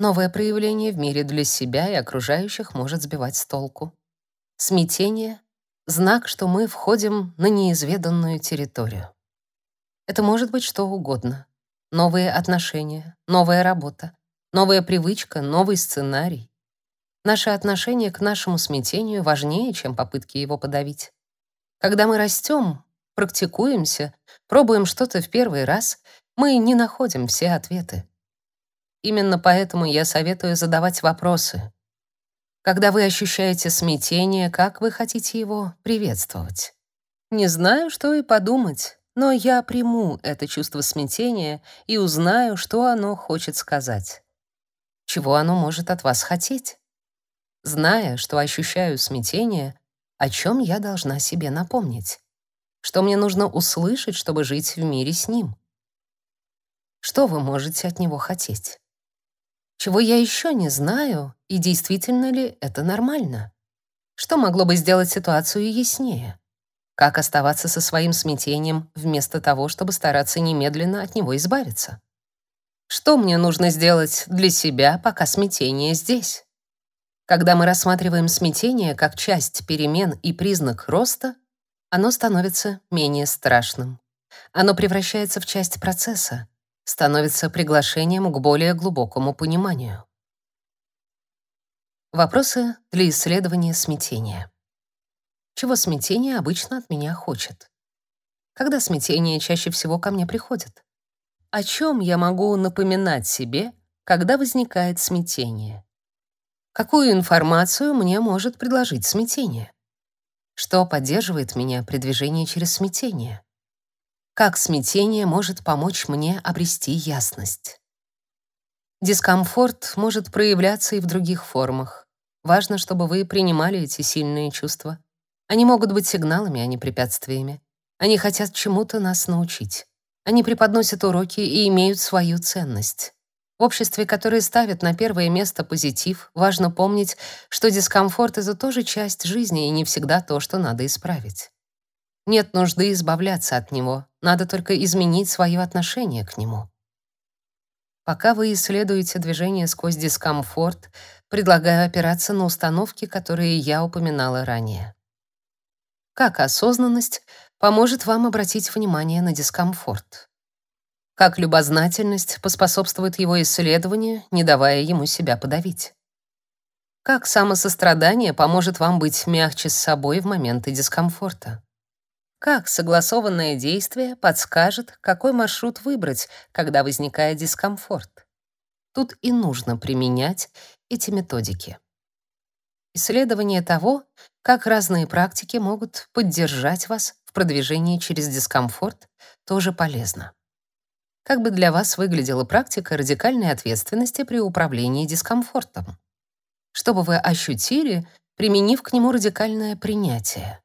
Новое проявление в мире для себя и окружающих может сбивать с толку. Смятение — знак, что мы входим на неизведанную территорию. Это может быть что угодно. Новые отношения, новая работа, новая привычка, новый сценарий. Наше отношение к нашему смятению важнее, чем попытки его подавить. Когда мы растем, практикуемся, пробуем что-то в первый раз, мы не находим все ответы. Именно поэтому я советую задавать вопросы. Когда вы ощущаете смятение, как вы хотите его приветствовать? Не знаю, что и подумать, но я приму это чувство смятения и узнаю, что оно хочет сказать. Чего оно может от вас хотеть? Зная, что ощущаю смятение, о чем я должна себе напомнить? Что мне нужно услышать, чтобы жить в мире с ним? Что вы можете от него хотеть? Чего я еще не знаю, и действительно ли это нормально? Что могло бы сделать ситуацию яснее? Как оставаться со своим смятением вместо того, чтобы стараться немедленно от него избавиться? Что мне нужно сделать для себя, пока смятение здесь? Когда мы рассматриваем смятение как часть перемен и признак роста, оно становится менее страшным. Оно превращается в часть процесса, становится приглашением к более глубокому пониманию. Вопросы для исследования смятения. Чего смятение обычно от меня хочет? Когда смятение чаще всего ко мне приходит? О чем я могу напоминать себе, когда возникает смятение? Какую информацию мне может предложить смятение? Что поддерживает меня при движении через смятение? Как смятение может помочь мне обрести ясность? Дискомфорт может проявляться и в других формах. Важно, чтобы вы принимали эти сильные чувства. Они могут быть сигналами, а не препятствиями. Они хотят чему-то нас научить. Они преподносят уроки и имеют свою ценность. В обществе, которое ставит на первое место позитив, важно помнить, что дискомфорт — это тоже часть жизни и не всегда то, что надо исправить. Нет нужды избавляться от него, надо только изменить свое отношение к нему. Пока вы исследуете движение сквозь дискомфорт, предлагаю опираться на установки, которые я упоминала ранее. Как осознанность поможет вам обратить внимание на дискомфорт? как любознательность поспособствует его исследованию, не давая ему себя подавить. Как самосострадание поможет вам быть мягче с собой в моменты дискомфорта. Как согласованное действие подскажет, какой маршрут выбрать, когда возникает дискомфорт. Тут и нужно применять эти методики. Исследование того, как разные практики могут поддержать вас в продвижении через дискомфорт, тоже полезно. Как бы для вас выглядела практика радикальной ответственности при управлении дискомфортом? Что бы вы ощутили, применив к нему радикальное принятие?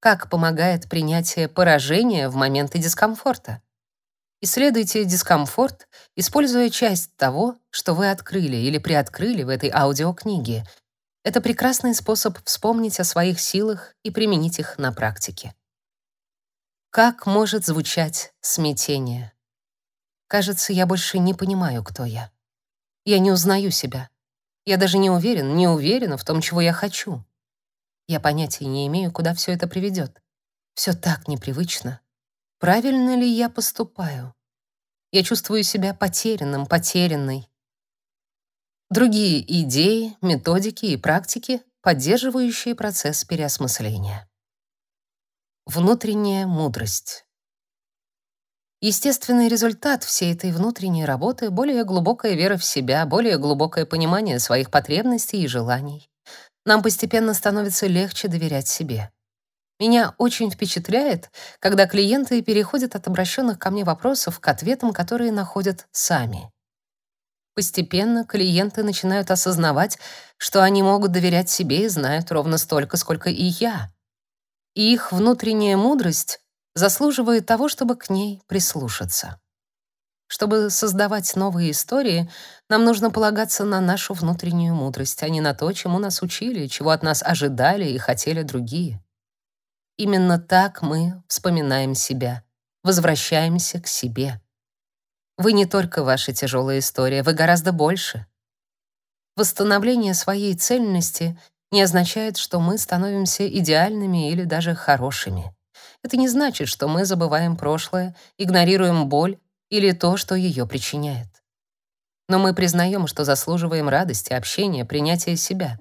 Как помогает принятие поражения в моменты дискомфорта? Исследуйте дискомфорт, используя часть того, что вы открыли или приоткрыли в этой аудиокниге. Это прекрасный способ вспомнить о своих силах и применить их на практике. Как может звучать смятение? Кажется, я больше не понимаю, кто я. Я не узнаю себя. Я даже не уверен, не уверена в том, чего я хочу. Я понятия не имею, куда все это приведет. Все так непривычно. Правильно ли я поступаю? Я чувствую себя потерянным, потерянной. Другие идеи, методики и практики, поддерживающие процесс переосмысления. Внутренняя мудрость. Естественный результат всей этой внутренней работы — более глубокая вера в себя, более глубокое понимание своих потребностей и желаний. Нам постепенно становится легче доверять себе. Меня очень впечатляет, когда клиенты переходят от обращенных ко мне вопросов к ответам, которые находят сами. Постепенно клиенты начинают осознавать, что они могут доверять себе и знают ровно столько, сколько и я. И их внутренняя мудрость заслуживает того, чтобы к ней прислушаться. Чтобы создавать новые истории, нам нужно полагаться на нашу внутреннюю мудрость, а не на то, чему нас учили, чего от нас ожидали и хотели другие. Именно так мы вспоминаем себя, возвращаемся к себе. Вы не только ваша тяжелая история, вы гораздо больше. Восстановление своей цельности не означает, что мы становимся идеальными или даже хорошими. Это не значит, что мы забываем прошлое, игнорируем боль или то, что ее причиняет. Но мы признаем, что заслуживаем радости, общения, принятия себя.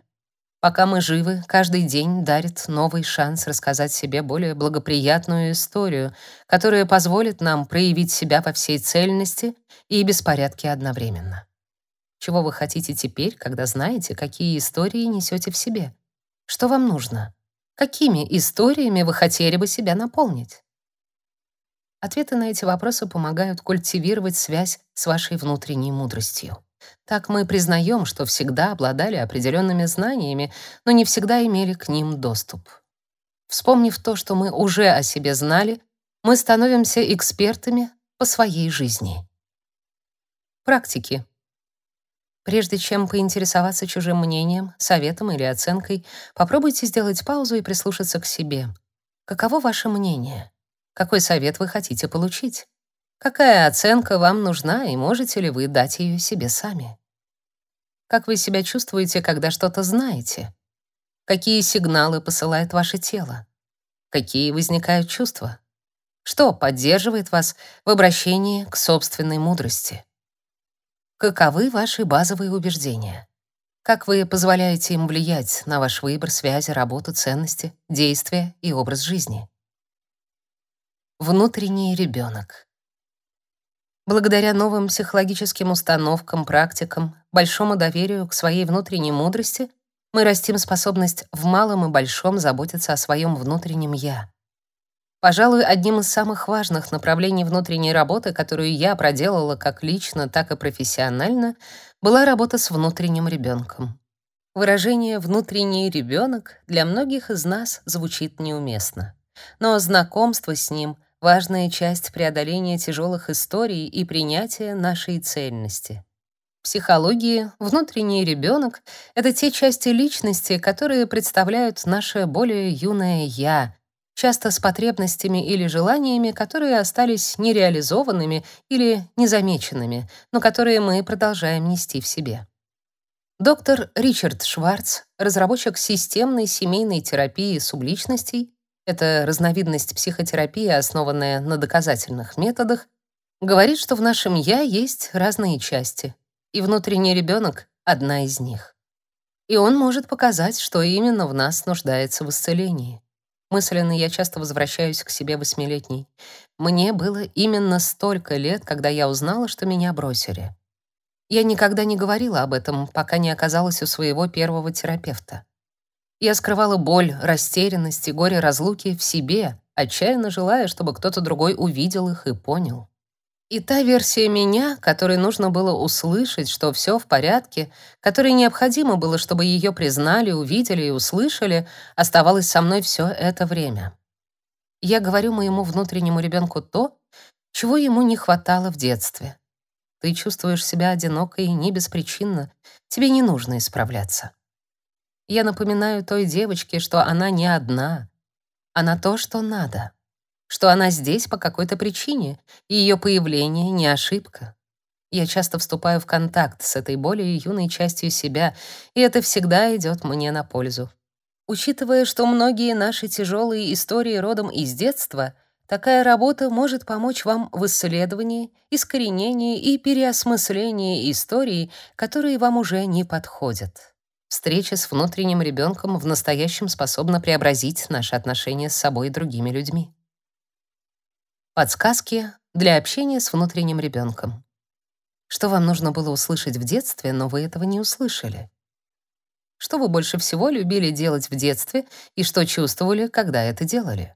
Пока мы живы, каждый день дарит новый шанс рассказать себе более благоприятную историю, которая позволит нам проявить себя по всей цельности и беспорядке одновременно. Чего вы хотите теперь, когда знаете, какие истории несете в себе? Что вам нужно? Какими историями вы хотели бы себя наполнить? Ответы на эти вопросы помогают культивировать связь с вашей внутренней мудростью. Так мы признаем, что всегда обладали определенными знаниями, но не всегда имели к ним доступ. Вспомнив то, что мы уже о себе знали, мы становимся экспертами по своей жизни. Практики. Прежде чем поинтересоваться чужим мнением, советом или оценкой, попробуйте сделать паузу и прислушаться к себе. Каково ваше мнение? Какой совет вы хотите получить? Какая оценка вам нужна и можете ли вы дать ее себе сами? Как вы себя чувствуете, когда что-то знаете? Какие сигналы посылает ваше тело? Какие возникают чувства? Что поддерживает вас в обращении к собственной мудрости? Каковы ваши базовые убеждения? Как вы позволяете им влиять на ваш выбор, связи, работу, ценности, действия и образ жизни? Внутренний ребенок. Благодаря новым психологическим установкам, практикам, большому доверию к своей внутренней мудрости, мы растим способность в малом и большом заботиться о своем внутреннем «я». Пожалуй, одним из самых важных направлений внутренней работы, которую я проделала как лично, так и профессионально, была работа с внутренним ребенком. Выражение «внутренний ребенок» для многих из нас звучит неуместно. Но знакомство с ним — важная часть преодоления тяжелых историй и принятия нашей цельности. Психологии внутренний ребенок — это те части личности, которые представляют наше более юное «я», часто с потребностями или желаниями, которые остались нереализованными или незамеченными, но которые мы продолжаем нести в себе. Доктор Ричард Шварц, разработчик системной семейной терапии субличностей, это разновидность психотерапии, основанная на доказательных методах, говорит, что в нашем «я» есть разные части, и внутренний ребенок — одна из них. И он может показать, что именно в нас нуждается в исцелении. Мысленно я часто возвращаюсь к себе восьмилетней. Мне было именно столько лет, когда я узнала, что меня бросили. Я никогда не говорила об этом, пока не оказалась у своего первого терапевта. Я скрывала боль, растерянность и горе разлуки в себе, отчаянно желая, чтобы кто-то другой увидел их и понял. И та версия меня, которой нужно было услышать, что все в порядке, которой необходимо было, чтобы ее признали, увидели и услышали, оставалась со мной все это время. Я говорю моему внутреннему ребенку то, чего ему не хватало в детстве. Ты чувствуешь себя одинокой не беспричинно, тебе не нужно исправляться. Я напоминаю той девочке, что она не одна. Она то, что надо. Что она здесь по какой-то причине, и ее появление не ошибка. Я часто вступаю в контакт с этой более юной частью себя, и это всегда идет мне на пользу. Учитывая, что многие наши тяжелые истории родом из детства, такая работа может помочь вам в исследовании, искоренении и переосмыслении историй, которые вам уже не подходят. Встреча с внутренним ребенком в настоящем способна преобразить наши отношения с собой и другими людьми. Подсказки для общения с внутренним ребенком. Что вам нужно было услышать в детстве, но вы этого не услышали? Что вы больше всего любили делать в детстве и что чувствовали, когда это делали?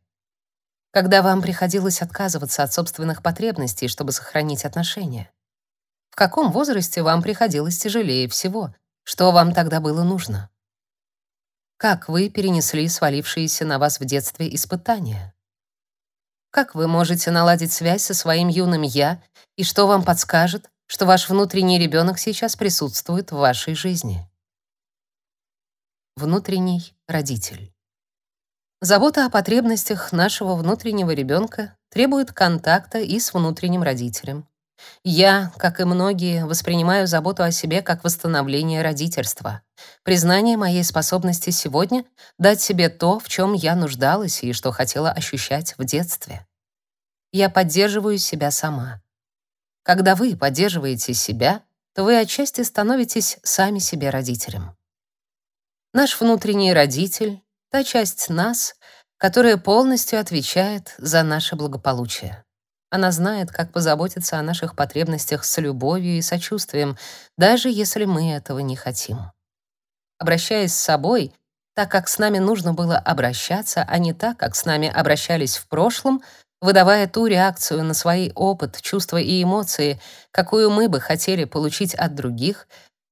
Когда вам приходилось отказываться от собственных потребностей, чтобы сохранить отношения? В каком возрасте вам приходилось тяжелее всего, что вам тогда было нужно? Как вы перенесли свалившиеся на вас в детстве испытания? Как вы можете наладить связь со своим юным «я» и что вам подскажет, что ваш внутренний ребенок сейчас присутствует в вашей жизни? Внутренний родитель. Забота о потребностях нашего внутреннего ребенка требует контакта и с внутренним родителем, я, как и многие, воспринимаю заботу о себе как восстановление родительства, признание моей способности сегодня дать себе то, в чем я нуждалась и что хотела ощущать в детстве. Я поддерживаю себя сама. Когда вы поддерживаете себя, то вы отчасти становитесь сами себе родителем. Наш внутренний родитель — та часть нас, которая полностью отвечает за наше благополучие. Она знает, как позаботиться о наших потребностях с любовью и сочувствием, даже если мы этого не хотим. Обращаясь с собой, так как с нами нужно было обращаться, а не так, как с нами обращались в прошлом, выдавая ту реакцию на свой опыт, чувства и эмоции, какую мы бы хотели получить от других,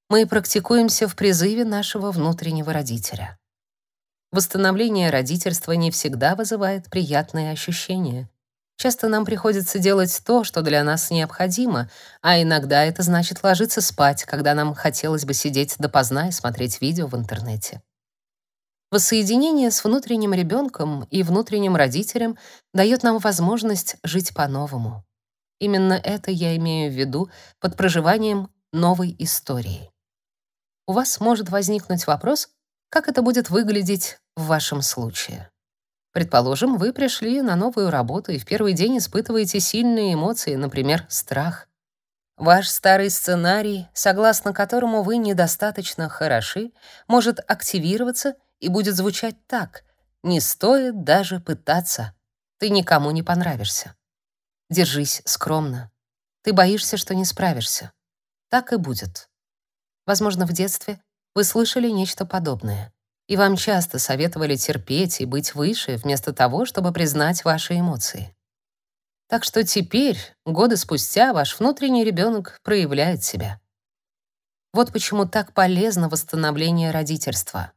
мы практикуемся в призыве нашего внутреннего родителя. Восстановление родительства не всегда вызывает приятные ощущения. Часто нам приходится делать то, что для нас необходимо, а иногда это значит ложиться спать, когда нам хотелось бы сидеть допоздна и смотреть видео в интернете. Воссоединение с внутренним ребенком и внутренним родителем дает нам возможность жить по-новому. Именно это я имею в виду под проживанием новой истории. У вас может возникнуть вопрос, как это будет выглядеть в вашем случае. Предположим, вы пришли на новую работу и в первый день испытываете сильные эмоции, например, страх. Ваш старый сценарий, согласно которому вы недостаточно хороши, может активироваться и будет звучать так: не стоит даже пытаться. Ты никому не понравишься. Держись скромно. Ты боишься, что не справишься. Так и будет. Возможно, в детстве вы слышали нечто подобное, и вам часто советовали терпеть и быть выше, вместо того, чтобы признать ваши эмоции. Так что теперь, годы спустя, ваш внутренний ребенок проявляет себя. Вот почему так полезно восстановление родительства.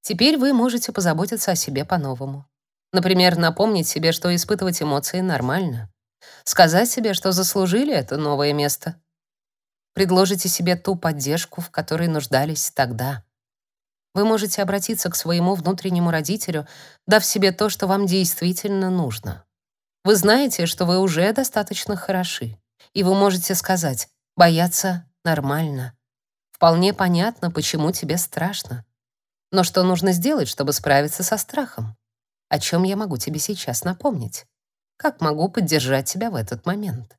Теперь вы можете позаботиться о себе по-новому. Например, напомнить себе, что испытывать эмоции нормально. Сказать себе, что заслужили это новое место. Предложите себе ту поддержку, в которой нуждались тогда. Вы можете обратиться к своему внутреннему родителю, дав себе то, что вам действительно нужно. Вы знаете, что вы уже достаточно хороши, и вы можете сказать «бояться нормально». Вполне понятно, почему тебе страшно. Но что нужно сделать, чтобы справиться со страхом? О чем я могу тебе сейчас напомнить? Как могу поддержать тебя в этот момент?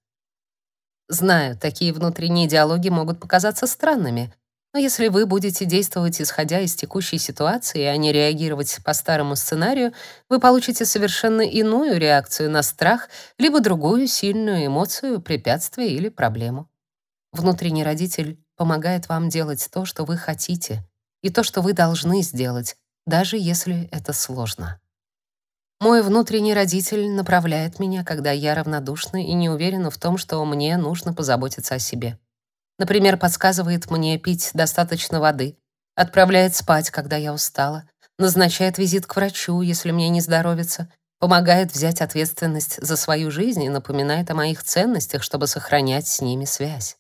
Знаю, такие внутренние диалоги могут показаться странными, но если вы будете действовать исходя из текущей ситуации, а не реагировать по старому сценарию, вы получите совершенно иную реакцию на страх, либо другую сильную эмоцию, препятствие или проблему. Внутренний родитель помогает вам делать то, что вы хотите, и то, что вы должны сделать, даже если это сложно. Мой внутренний родитель направляет меня, когда я равнодушна и не уверена в том, что мне нужно позаботиться о себе. Например, подсказывает мне пить достаточно воды, отправляет спать, когда я устала, назначает визит к врачу, если мне не здоровится, помогает взять ответственность за свою жизнь и напоминает о моих ценностях, чтобы сохранять с ними связь.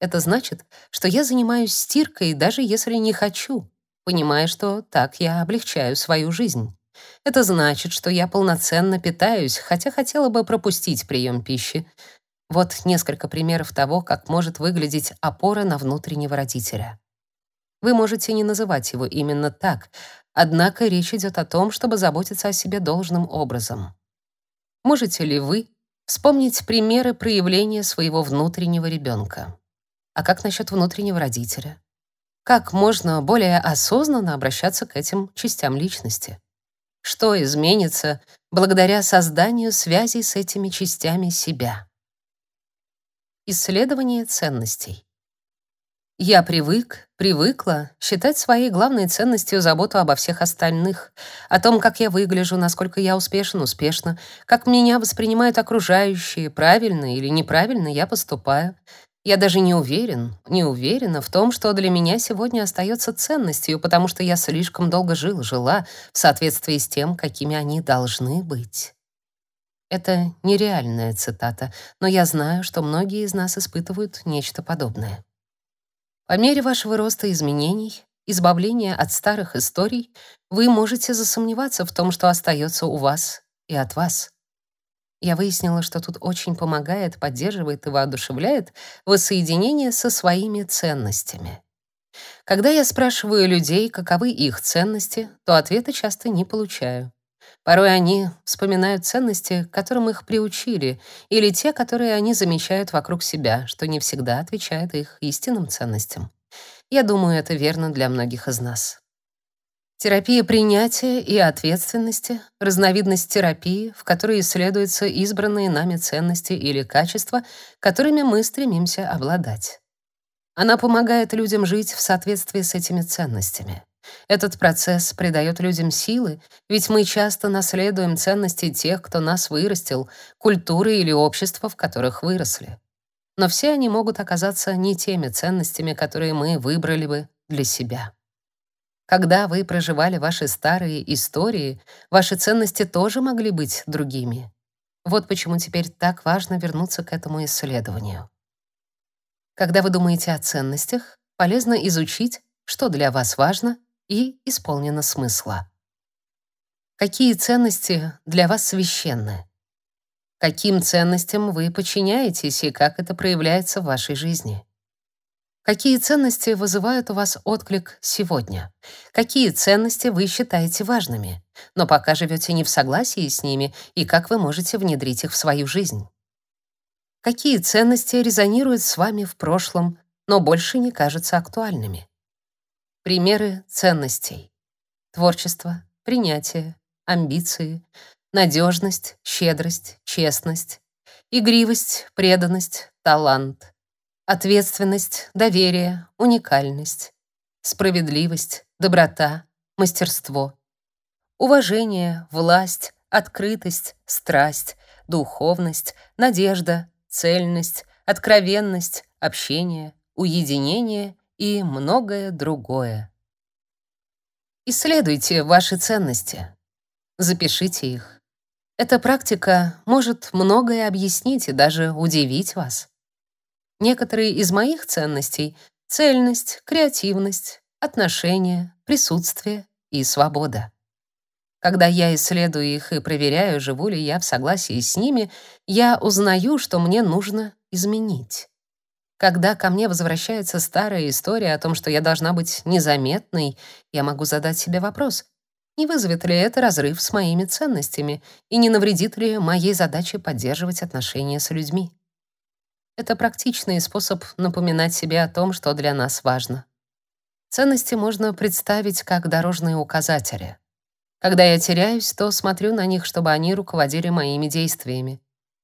Это значит, что я занимаюсь стиркой, даже если не хочу, понимая, что так я облегчаю свою жизнь. Это значит, что я полноценно питаюсь, хотя хотела бы пропустить прием пищи. Вот несколько примеров того, как может выглядеть опора на внутреннего родителя. Вы можете не называть его именно так, однако речь идет о том, чтобы заботиться о себе должным образом. Можете ли вы вспомнить примеры проявления своего внутреннего ребенка? А как насчет внутреннего родителя? Как можно более осознанно обращаться к этим частям личности? Что изменится благодаря созданию связей с этими частями себя? Исследование ценностей. Я привык, привыкла считать своей главной ценностью заботу обо всех остальных, о том, как я выгляжу, насколько я успешен, успешно, как меня воспринимают окружающие, правильно или неправильно я поступаю, я даже не уверен, не уверена в том, что для меня сегодня остается ценностью, потому что я слишком долго жил, жила в соответствии с тем, какими они должны быть. Это нереальная цитата, но я знаю, что многие из нас испытывают нечто подобное. По мере вашего роста изменений, избавления от старых историй, вы можете засомневаться в том, что остается у вас и от вас. Я выяснила, что тут очень помогает, поддерживает и воодушевляет воссоединение со своими ценностями. Когда я спрашиваю людей, каковы их ценности, то ответа часто не получаю. Порой они вспоминают ценности, которым их приучили, или те, которые они замечают вокруг себя, что не всегда отвечает их истинным ценностям. Я думаю, это верно для многих из нас. Терапия принятия и ответственности — разновидность терапии, в которой исследуются избранные нами ценности или качества, которыми мы стремимся обладать. Она помогает людям жить в соответствии с этими ценностями. Этот процесс придает людям силы, ведь мы часто наследуем ценности тех, кто нас вырастил, культуры или общества, в которых выросли. Но все они могут оказаться не теми ценностями, которые мы выбрали бы для себя. Когда вы проживали ваши старые истории, ваши ценности тоже могли быть другими. Вот почему теперь так важно вернуться к этому исследованию. Когда вы думаете о ценностях, полезно изучить, что для вас важно и исполнено смысла. Какие ценности для вас священны? Каким ценностям вы подчиняетесь и как это проявляется в вашей жизни? Какие ценности вызывают у вас отклик сегодня? Какие ценности вы считаете важными, но пока живете не в согласии с ними, и как вы можете внедрить их в свою жизнь? Какие ценности резонируют с вами в прошлом, но больше не кажутся актуальными? Примеры ценностей. Творчество, принятие, амбиции, надежность, щедрость, честность, игривость, преданность, талант, ответственность, доверие, уникальность, справедливость, доброта, мастерство, уважение, власть, открытость, страсть, духовность, надежда, цельность, откровенность, общение, уединение и многое другое. Исследуйте ваши ценности. Запишите их. Эта практика может многое объяснить и даже удивить вас. Некоторые из моих ценностей — цельность, креативность, отношения, присутствие и свобода. Когда я исследую их и проверяю, живу ли я в согласии с ними, я узнаю, что мне нужно изменить. Когда ко мне возвращается старая история о том, что я должна быть незаметной, я могу задать себе вопрос, не вызовет ли это разрыв с моими ценностями и не навредит ли моей задаче поддерживать отношения с людьми. Это практичный способ напоминать себе о том, что для нас важно. Ценности можно представить как дорожные указатели. Когда я теряюсь, то смотрю на них, чтобы они руководили моими действиями.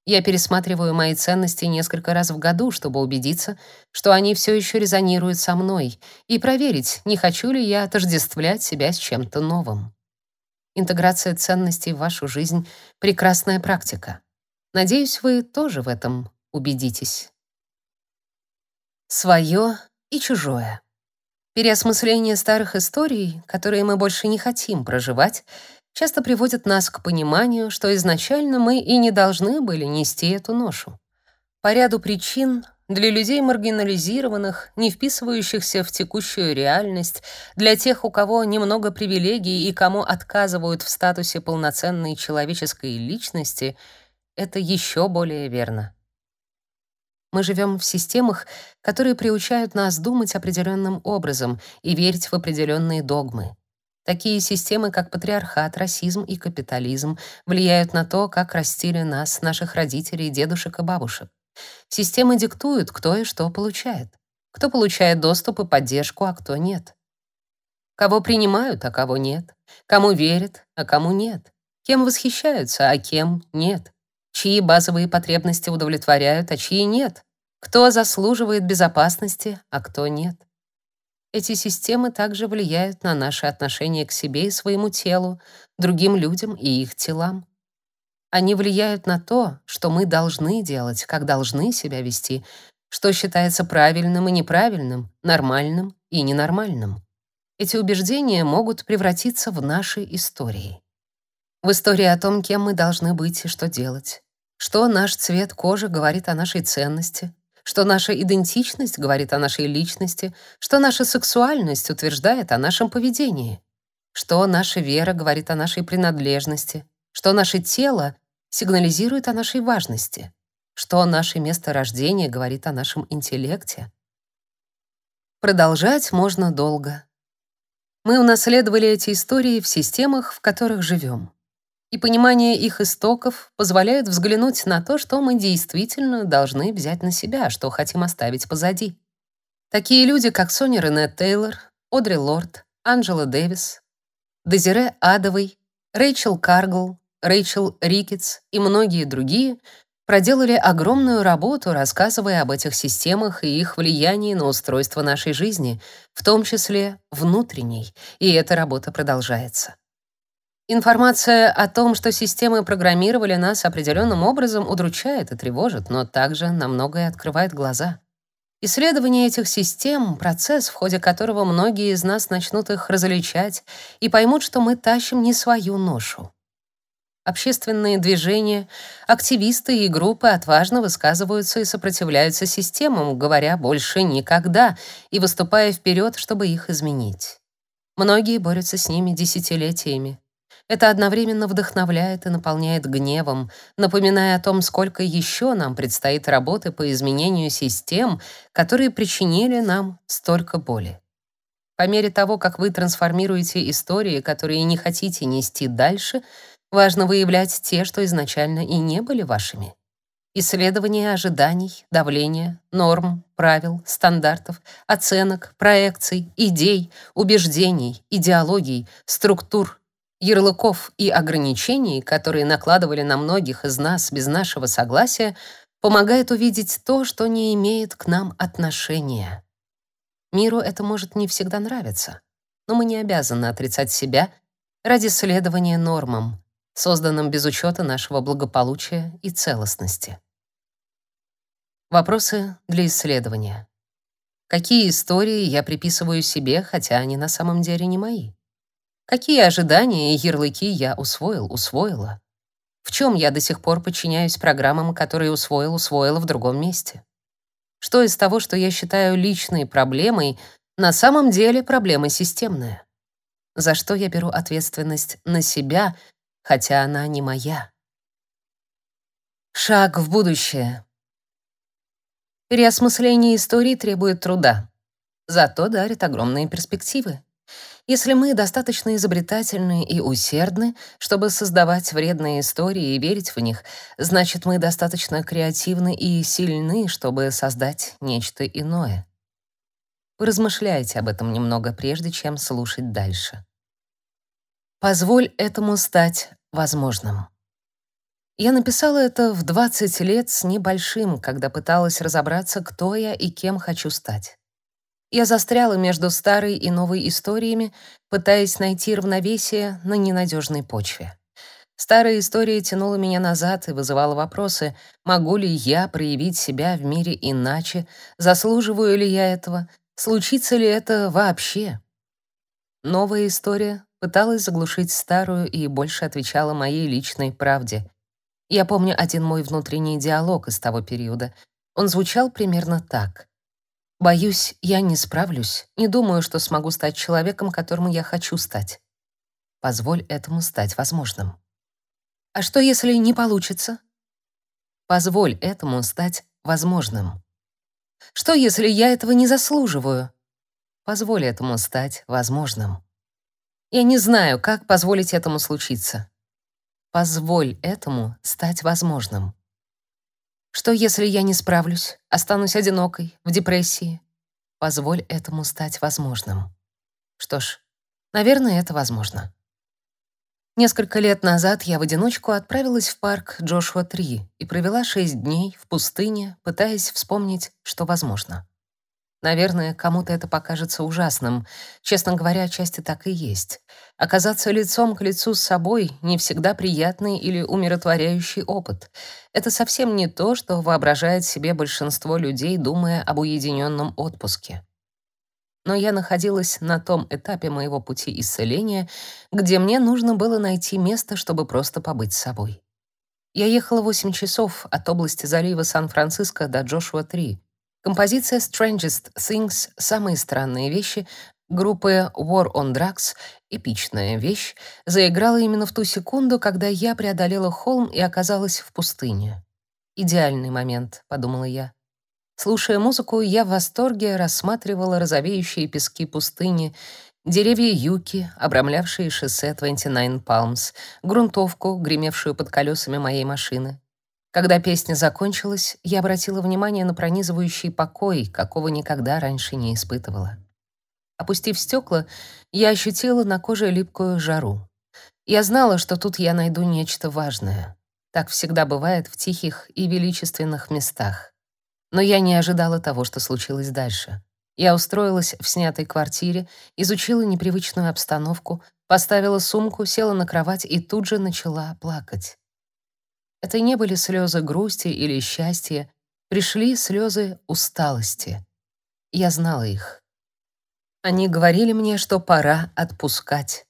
Я пересматриваю мои ценности несколько раз в году, чтобы убедиться, что они все еще резонируют со мной, и проверить, не хочу ли я отождествлять себя с чем-то новым. Интеграция ценностей в вашу жизнь — прекрасная практика. Надеюсь, вы тоже в этом убедитесь. Своё и чужое. Переосмысление старых историй, которые мы больше не хотим проживать, часто приводит нас к пониманию, что изначально мы и не должны были нести эту ношу. По ряду причин для людей маргинализированных, не вписывающихся в текущую реальность, для тех, у кого немного привилегий и кому отказывают в статусе полноценной человеческой личности, это еще более верно. Мы живем в системах, которые приучают нас думать определенным образом и верить в определенные догмы. Такие системы, как патриархат, расизм и капитализм, влияют на то, как растили нас, наших родителей, дедушек и бабушек. Системы диктуют, кто и что получает. Кто получает доступ и поддержку, а кто нет. Кого принимают, а кого нет. Кому верят, а кому нет. Кем восхищаются, а кем нет. Чьи базовые потребности удовлетворяют, а чьи нет. Кто заслуживает безопасности, а кто нет. Эти системы также влияют на наше отношение к себе и своему телу, другим людям и их телам. Они влияют на то, что мы должны делать, как должны себя вести, что считается правильным и неправильным, нормальным и ненормальным. Эти убеждения могут превратиться в наши истории. В истории о том, кем мы должны быть и что делать. Что наш цвет кожи говорит о нашей ценности, что наша идентичность говорит о нашей личности, что наша сексуальность утверждает о нашем поведении, что наша вера говорит о нашей принадлежности, что наше тело сигнализирует о нашей важности, что наше место рождения говорит о нашем интеллекте. Продолжать можно долго. Мы унаследовали эти истории в системах, в которых живем. И понимание их истоков позволяет взглянуть на то, что мы действительно должны взять на себя, что хотим оставить позади. Такие люди, как Соня Рене Тейлор, Одри Лорд, Анджела Дэвис, Дезире Адовой, Рэйчел Каргл, Рэйчел Рикетс и многие другие проделали огромную работу, рассказывая об этих системах и их влиянии на устройство нашей жизни, в том числе внутренней, и эта работа продолжается. Информация о том, что системы программировали нас определенным образом, удручает и тревожит, но также на многое открывает глаза. Исследование этих систем — процесс, в ходе которого многие из нас начнут их различать и поймут, что мы тащим не свою ношу. Общественные движения, активисты и группы отважно высказываются и сопротивляются системам, говоря «больше никогда» и выступая вперед, чтобы их изменить. Многие борются с ними десятилетиями. Это одновременно вдохновляет и наполняет гневом, напоминая о том, сколько еще нам предстоит работы по изменению систем, которые причинили нам столько боли. По мере того, как вы трансформируете истории, которые не хотите нести дальше, важно выявлять те, что изначально и не были вашими. Исследование ожиданий, давления, норм, правил, стандартов, оценок, проекций, идей, убеждений, идеологий, структур, ярлыков и ограничений, которые накладывали на многих из нас без нашего согласия, помогает увидеть то, что не имеет к нам отношения. Миру это может не всегда нравиться, но мы не обязаны отрицать себя ради следования нормам, созданным без учета нашего благополучия и целостности. Вопросы для исследования. Какие истории я приписываю себе, хотя они на самом деле не мои? Какие ожидания и ярлыки я усвоил, усвоила? В чем я до сих пор подчиняюсь программам, которые усвоил, усвоила в другом месте? Что из того, что я считаю личной проблемой, на самом деле проблема системная? За что я беру ответственность на себя, хотя она не моя? Шаг в будущее. Переосмысление истории требует труда, зато дарит огромные перспективы. Если мы достаточно изобретательны и усердны, чтобы создавать вредные истории и верить в них, значит, мы достаточно креативны и сильны, чтобы создать нечто иное. Вы размышляете об этом немного, прежде чем слушать дальше. Позволь этому стать возможным. Я написала это в 20 лет с небольшим, когда пыталась разобраться, кто я и кем хочу стать. Я застряла между старой и новой историями, пытаясь найти равновесие на ненадежной почве. Старая история тянула меня назад и вызывала вопросы, могу ли я проявить себя в мире иначе, заслуживаю ли я этого, случится ли это вообще. Новая история пыталась заглушить старую и больше отвечала моей личной правде. Я помню один мой внутренний диалог из того периода. Он звучал примерно так. Боюсь, я не справлюсь, не думаю, что смогу стать человеком, которым я хочу стать. Позволь этому стать возможным. А что, если не получится? Позволь этому стать возможным. Что, если я этого не заслуживаю? Позволь этому стать возможным. Я не знаю, как позволить этому случиться. Позволь этому стать возможным. Что, если я не справлюсь, останусь одинокой, в депрессии? Позволь этому стать возможным. Что ж, наверное, это возможно. Несколько лет назад я в одиночку отправилась в парк Джошуа-3 и провела шесть дней в пустыне, пытаясь вспомнить, что возможно. Наверное, кому-то это покажется ужасным. Честно говоря, отчасти так и есть. Оказаться лицом к лицу с собой — не всегда приятный или умиротворяющий опыт. Это совсем не то, что воображает себе большинство людей, думая об уединенном отпуске. Но я находилась на том этапе моего пути исцеления, где мне нужно было найти место, чтобы просто побыть с собой. Я ехала 8 часов от области залива Сан-Франциско до Джошуа-3, Композиция Strangest Things «Самые странные вещи» группы War on Drugs «Эпичная вещь» заиграла именно в ту секунду, когда я преодолела холм и оказалась в пустыне. «Идеальный момент», — подумала я. Слушая музыку, я в восторге рассматривала розовеющие пески пустыни, деревья юки, обрамлявшие шоссе 29 Palms, грунтовку, гремевшую под колесами моей машины. Когда песня закончилась, я обратила внимание на пронизывающий покой, какого никогда раньше не испытывала. Опустив стекла, я ощутила на коже липкую жару. Я знала, что тут я найду нечто важное. Так всегда бывает в тихих и величественных местах. Но я не ожидала того, что случилось дальше. Я устроилась в снятой квартире, изучила непривычную обстановку, поставила сумку, села на кровать и тут же начала плакать. Это не были слезы грусти или счастья, пришли слезы усталости. Я знала их. Они говорили мне, что пора отпускать.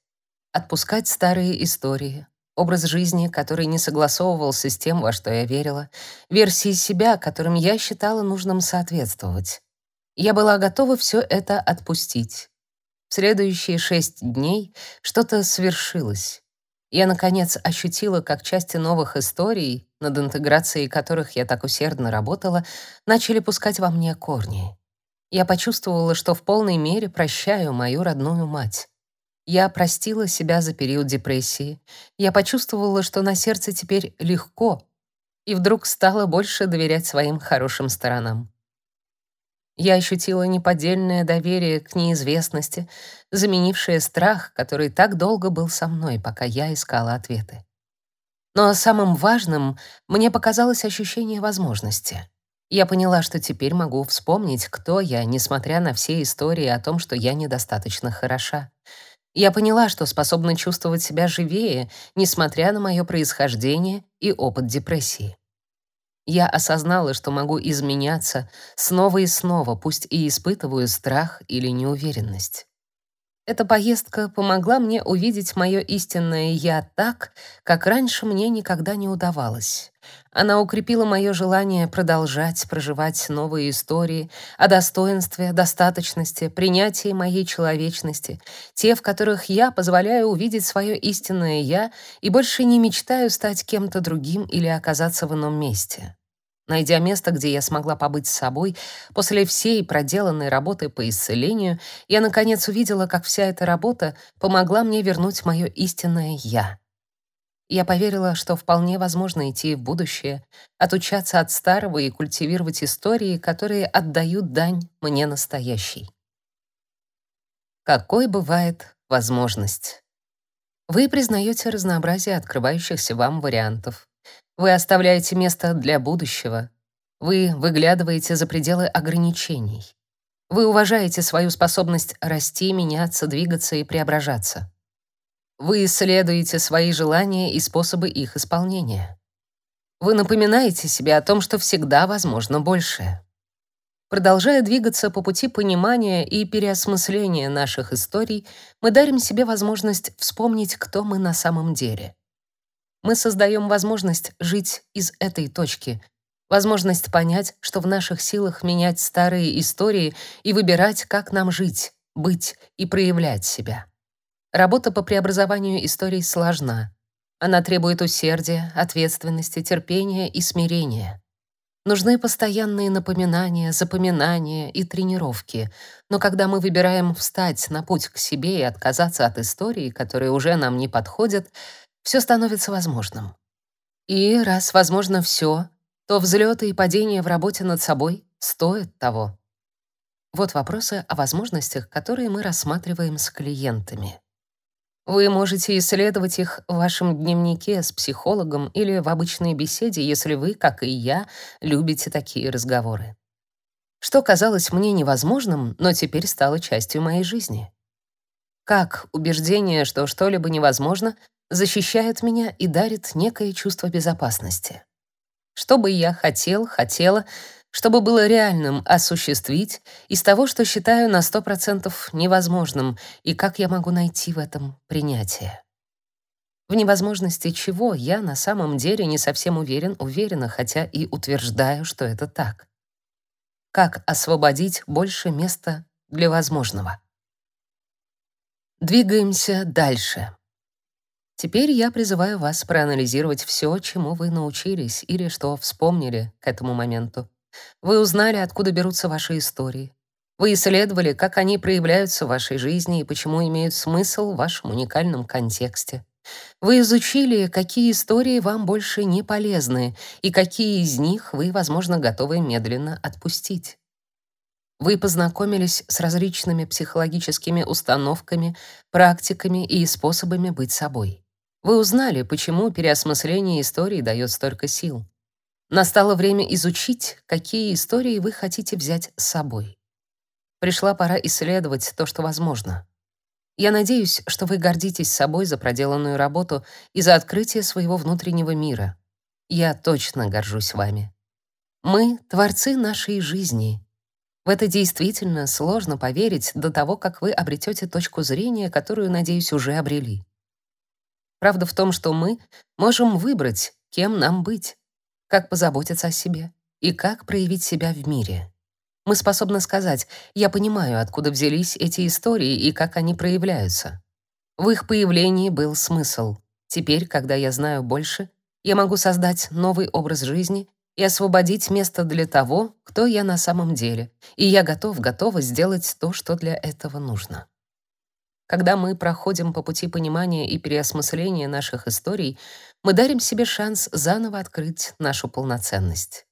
Отпускать старые истории, образ жизни, который не согласовывался с тем, во что я верила, версии себя, которым я считала нужным соответствовать. Я была готова все это отпустить. В следующие шесть дней что-то свершилось. Я, наконец, ощутила, как части новых историй, над интеграцией которых я так усердно работала, начали пускать во мне корни. Я почувствовала, что в полной мере прощаю мою родную мать. Я простила себя за период депрессии. Я почувствовала, что на сердце теперь легко, и вдруг стала больше доверять своим хорошим сторонам. Я ощутила неподдельное доверие к неизвестности, заменившее страх, который так долго был со мной, пока я искала ответы. Но самым важным мне показалось ощущение возможности. Я поняла, что теперь могу вспомнить, кто я, несмотря на все истории о том, что я недостаточно хороша. Я поняла, что способна чувствовать себя живее, несмотря на мое происхождение и опыт депрессии. Я осознала, что могу изменяться снова и снова, пусть и испытываю страх или неуверенность. Эта поездка помогла мне увидеть мое истинное «я» так, как раньше мне никогда не удавалось. Она укрепила мое желание продолжать проживать новые истории о достоинстве, достаточности, принятии моей человечности, те, в которых я позволяю увидеть свое истинное «я» и больше не мечтаю стать кем-то другим или оказаться в ином месте. Найдя место, где я смогла побыть с собой, после всей проделанной работы по исцелению, я наконец увидела, как вся эта работа помогла мне вернуть мое истинное я. Я поверила, что вполне возможно идти в будущее, отучаться от старого и культивировать истории, которые отдают дань мне настоящей. Какой бывает возможность? Вы признаете разнообразие открывающихся вам вариантов. Вы оставляете место для будущего. Вы выглядываете за пределы ограничений. Вы уважаете свою способность расти, меняться, двигаться и преображаться. Вы исследуете свои желания и способы их исполнения. Вы напоминаете себе о том, что всегда возможно большее. Продолжая двигаться по пути понимания и переосмысления наших историй, мы дарим себе возможность вспомнить, кто мы на самом деле — мы создаем возможность жить из этой точки, возможность понять, что в наших силах менять старые истории и выбирать, как нам жить, быть и проявлять себя. Работа по преобразованию историй сложна. Она требует усердия, ответственности, терпения и смирения. Нужны постоянные напоминания, запоминания и тренировки. Но когда мы выбираем встать на путь к себе и отказаться от истории, которые уже нам не подходят, все становится возможным. И раз возможно все, то взлеты и падения в работе над собой стоят того. Вот вопросы о возможностях, которые мы рассматриваем с клиентами. Вы можете исследовать их в вашем дневнике с психологом или в обычной беседе, если вы, как и я, любите такие разговоры. Что казалось мне невозможным, но теперь стало частью моей жизни. Как убеждение, что что-либо невозможно, защищает меня и дарит некое чувство безопасности. Что бы я хотел, хотела, чтобы было реальным осуществить из того, что считаю на 100% невозможным, и как я могу найти в этом принятие. В невозможности чего я на самом деле не совсем уверен, уверена, хотя и утверждаю, что это так. Как освободить больше места для возможного? Двигаемся дальше. Теперь я призываю вас проанализировать все, чему вы научились или что вспомнили к этому моменту. Вы узнали, откуда берутся ваши истории. Вы исследовали, как они проявляются в вашей жизни и почему имеют смысл в вашем уникальном контексте. Вы изучили, какие истории вам больше не полезны и какие из них вы, возможно, готовы медленно отпустить. Вы познакомились с различными психологическими установками, практиками и способами быть собой. Вы узнали, почему переосмысление истории дает столько сил. Настало время изучить, какие истории вы хотите взять с собой. Пришла пора исследовать то, что возможно. Я надеюсь, что вы гордитесь собой за проделанную работу и за открытие своего внутреннего мира. Я точно горжусь вами. Мы — творцы нашей жизни. В это действительно сложно поверить до того, как вы обретете точку зрения, которую, надеюсь, уже обрели. Правда в том, что мы можем выбрать, кем нам быть, как позаботиться о себе и как проявить себя в мире. Мы способны сказать «я понимаю, откуда взялись эти истории и как они проявляются». В их появлении был смысл. Теперь, когда я знаю больше, я могу создать новый образ жизни и освободить место для того, кто я на самом деле, и я готов, готова сделать то, что для этого нужно. Когда мы проходим по пути понимания и переосмысления наших историй, мы дарим себе шанс заново открыть нашу полноценность.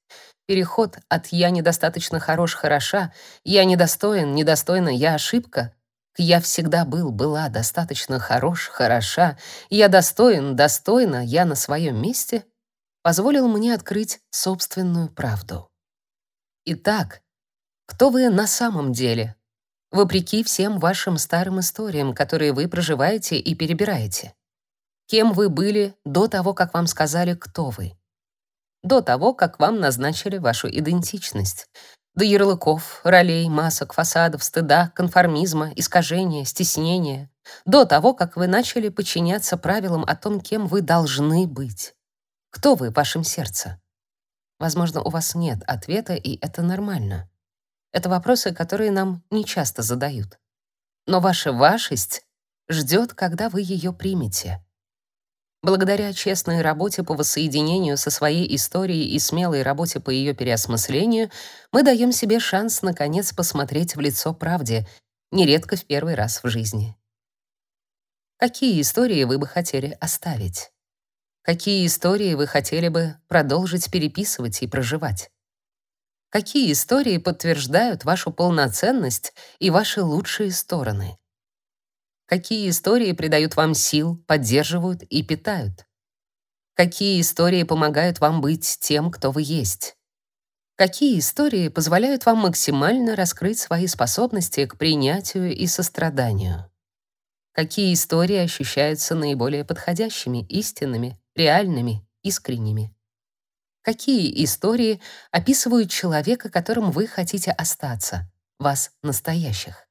Переход от «я недостаточно хорош, хороша», «я недостоин, недостойна, я ошибка» к «я всегда был, была достаточно хорош, хороша», «я достоин, достойна, я на своем месте» позволил мне открыть собственную правду. Итак, кто вы на самом деле? Вопреки всем вашим старым историям, которые вы проживаете и перебираете. Кем вы были до того, как вам сказали, кто вы? До того, как вам назначили вашу идентичность. До ярлыков, ролей, масок, фасадов, стыда, конформизма, искажения, стеснения. До того, как вы начали подчиняться правилам о том, кем вы должны быть. Кто вы в вашем сердце? Возможно, у вас нет ответа, и это нормально. Это вопросы, которые нам не часто задают. Но ваша вашесть ждет, когда вы ее примете. Благодаря честной работе по воссоединению со своей историей и смелой работе по ее переосмыслению, мы даем себе шанс наконец посмотреть в лицо правде, нередко в первый раз в жизни. Какие истории вы бы хотели оставить? Какие истории вы хотели бы продолжить переписывать и проживать? Какие истории подтверждают вашу полноценность и ваши лучшие стороны? Какие истории придают вам сил, поддерживают и питают? Какие истории помогают вам быть тем, кто вы есть? Какие истории позволяют вам максимально раскрыть свои способности к принятию и состраданию? Какие истории ощущаются наиболее подходящими, истинными, реальными, искренними? Какие истории описывают человека, которым вы хотите остаться, вас настоящих?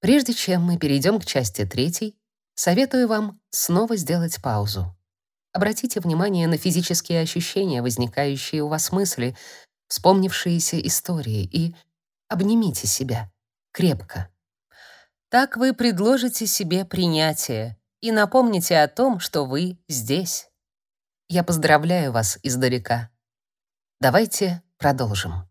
Прежде чем мы перейдем к части третьей, советую вам снова сделать паузу. Обратите внимание на физические ощущения, возникающие у вас мысли, вспомнившиеся истории, и обнимите себя крепко. Так вы предложите себе принятие и напомните о том, что вы здесь. Я поздравляю вас издалека. Давайте продолжим.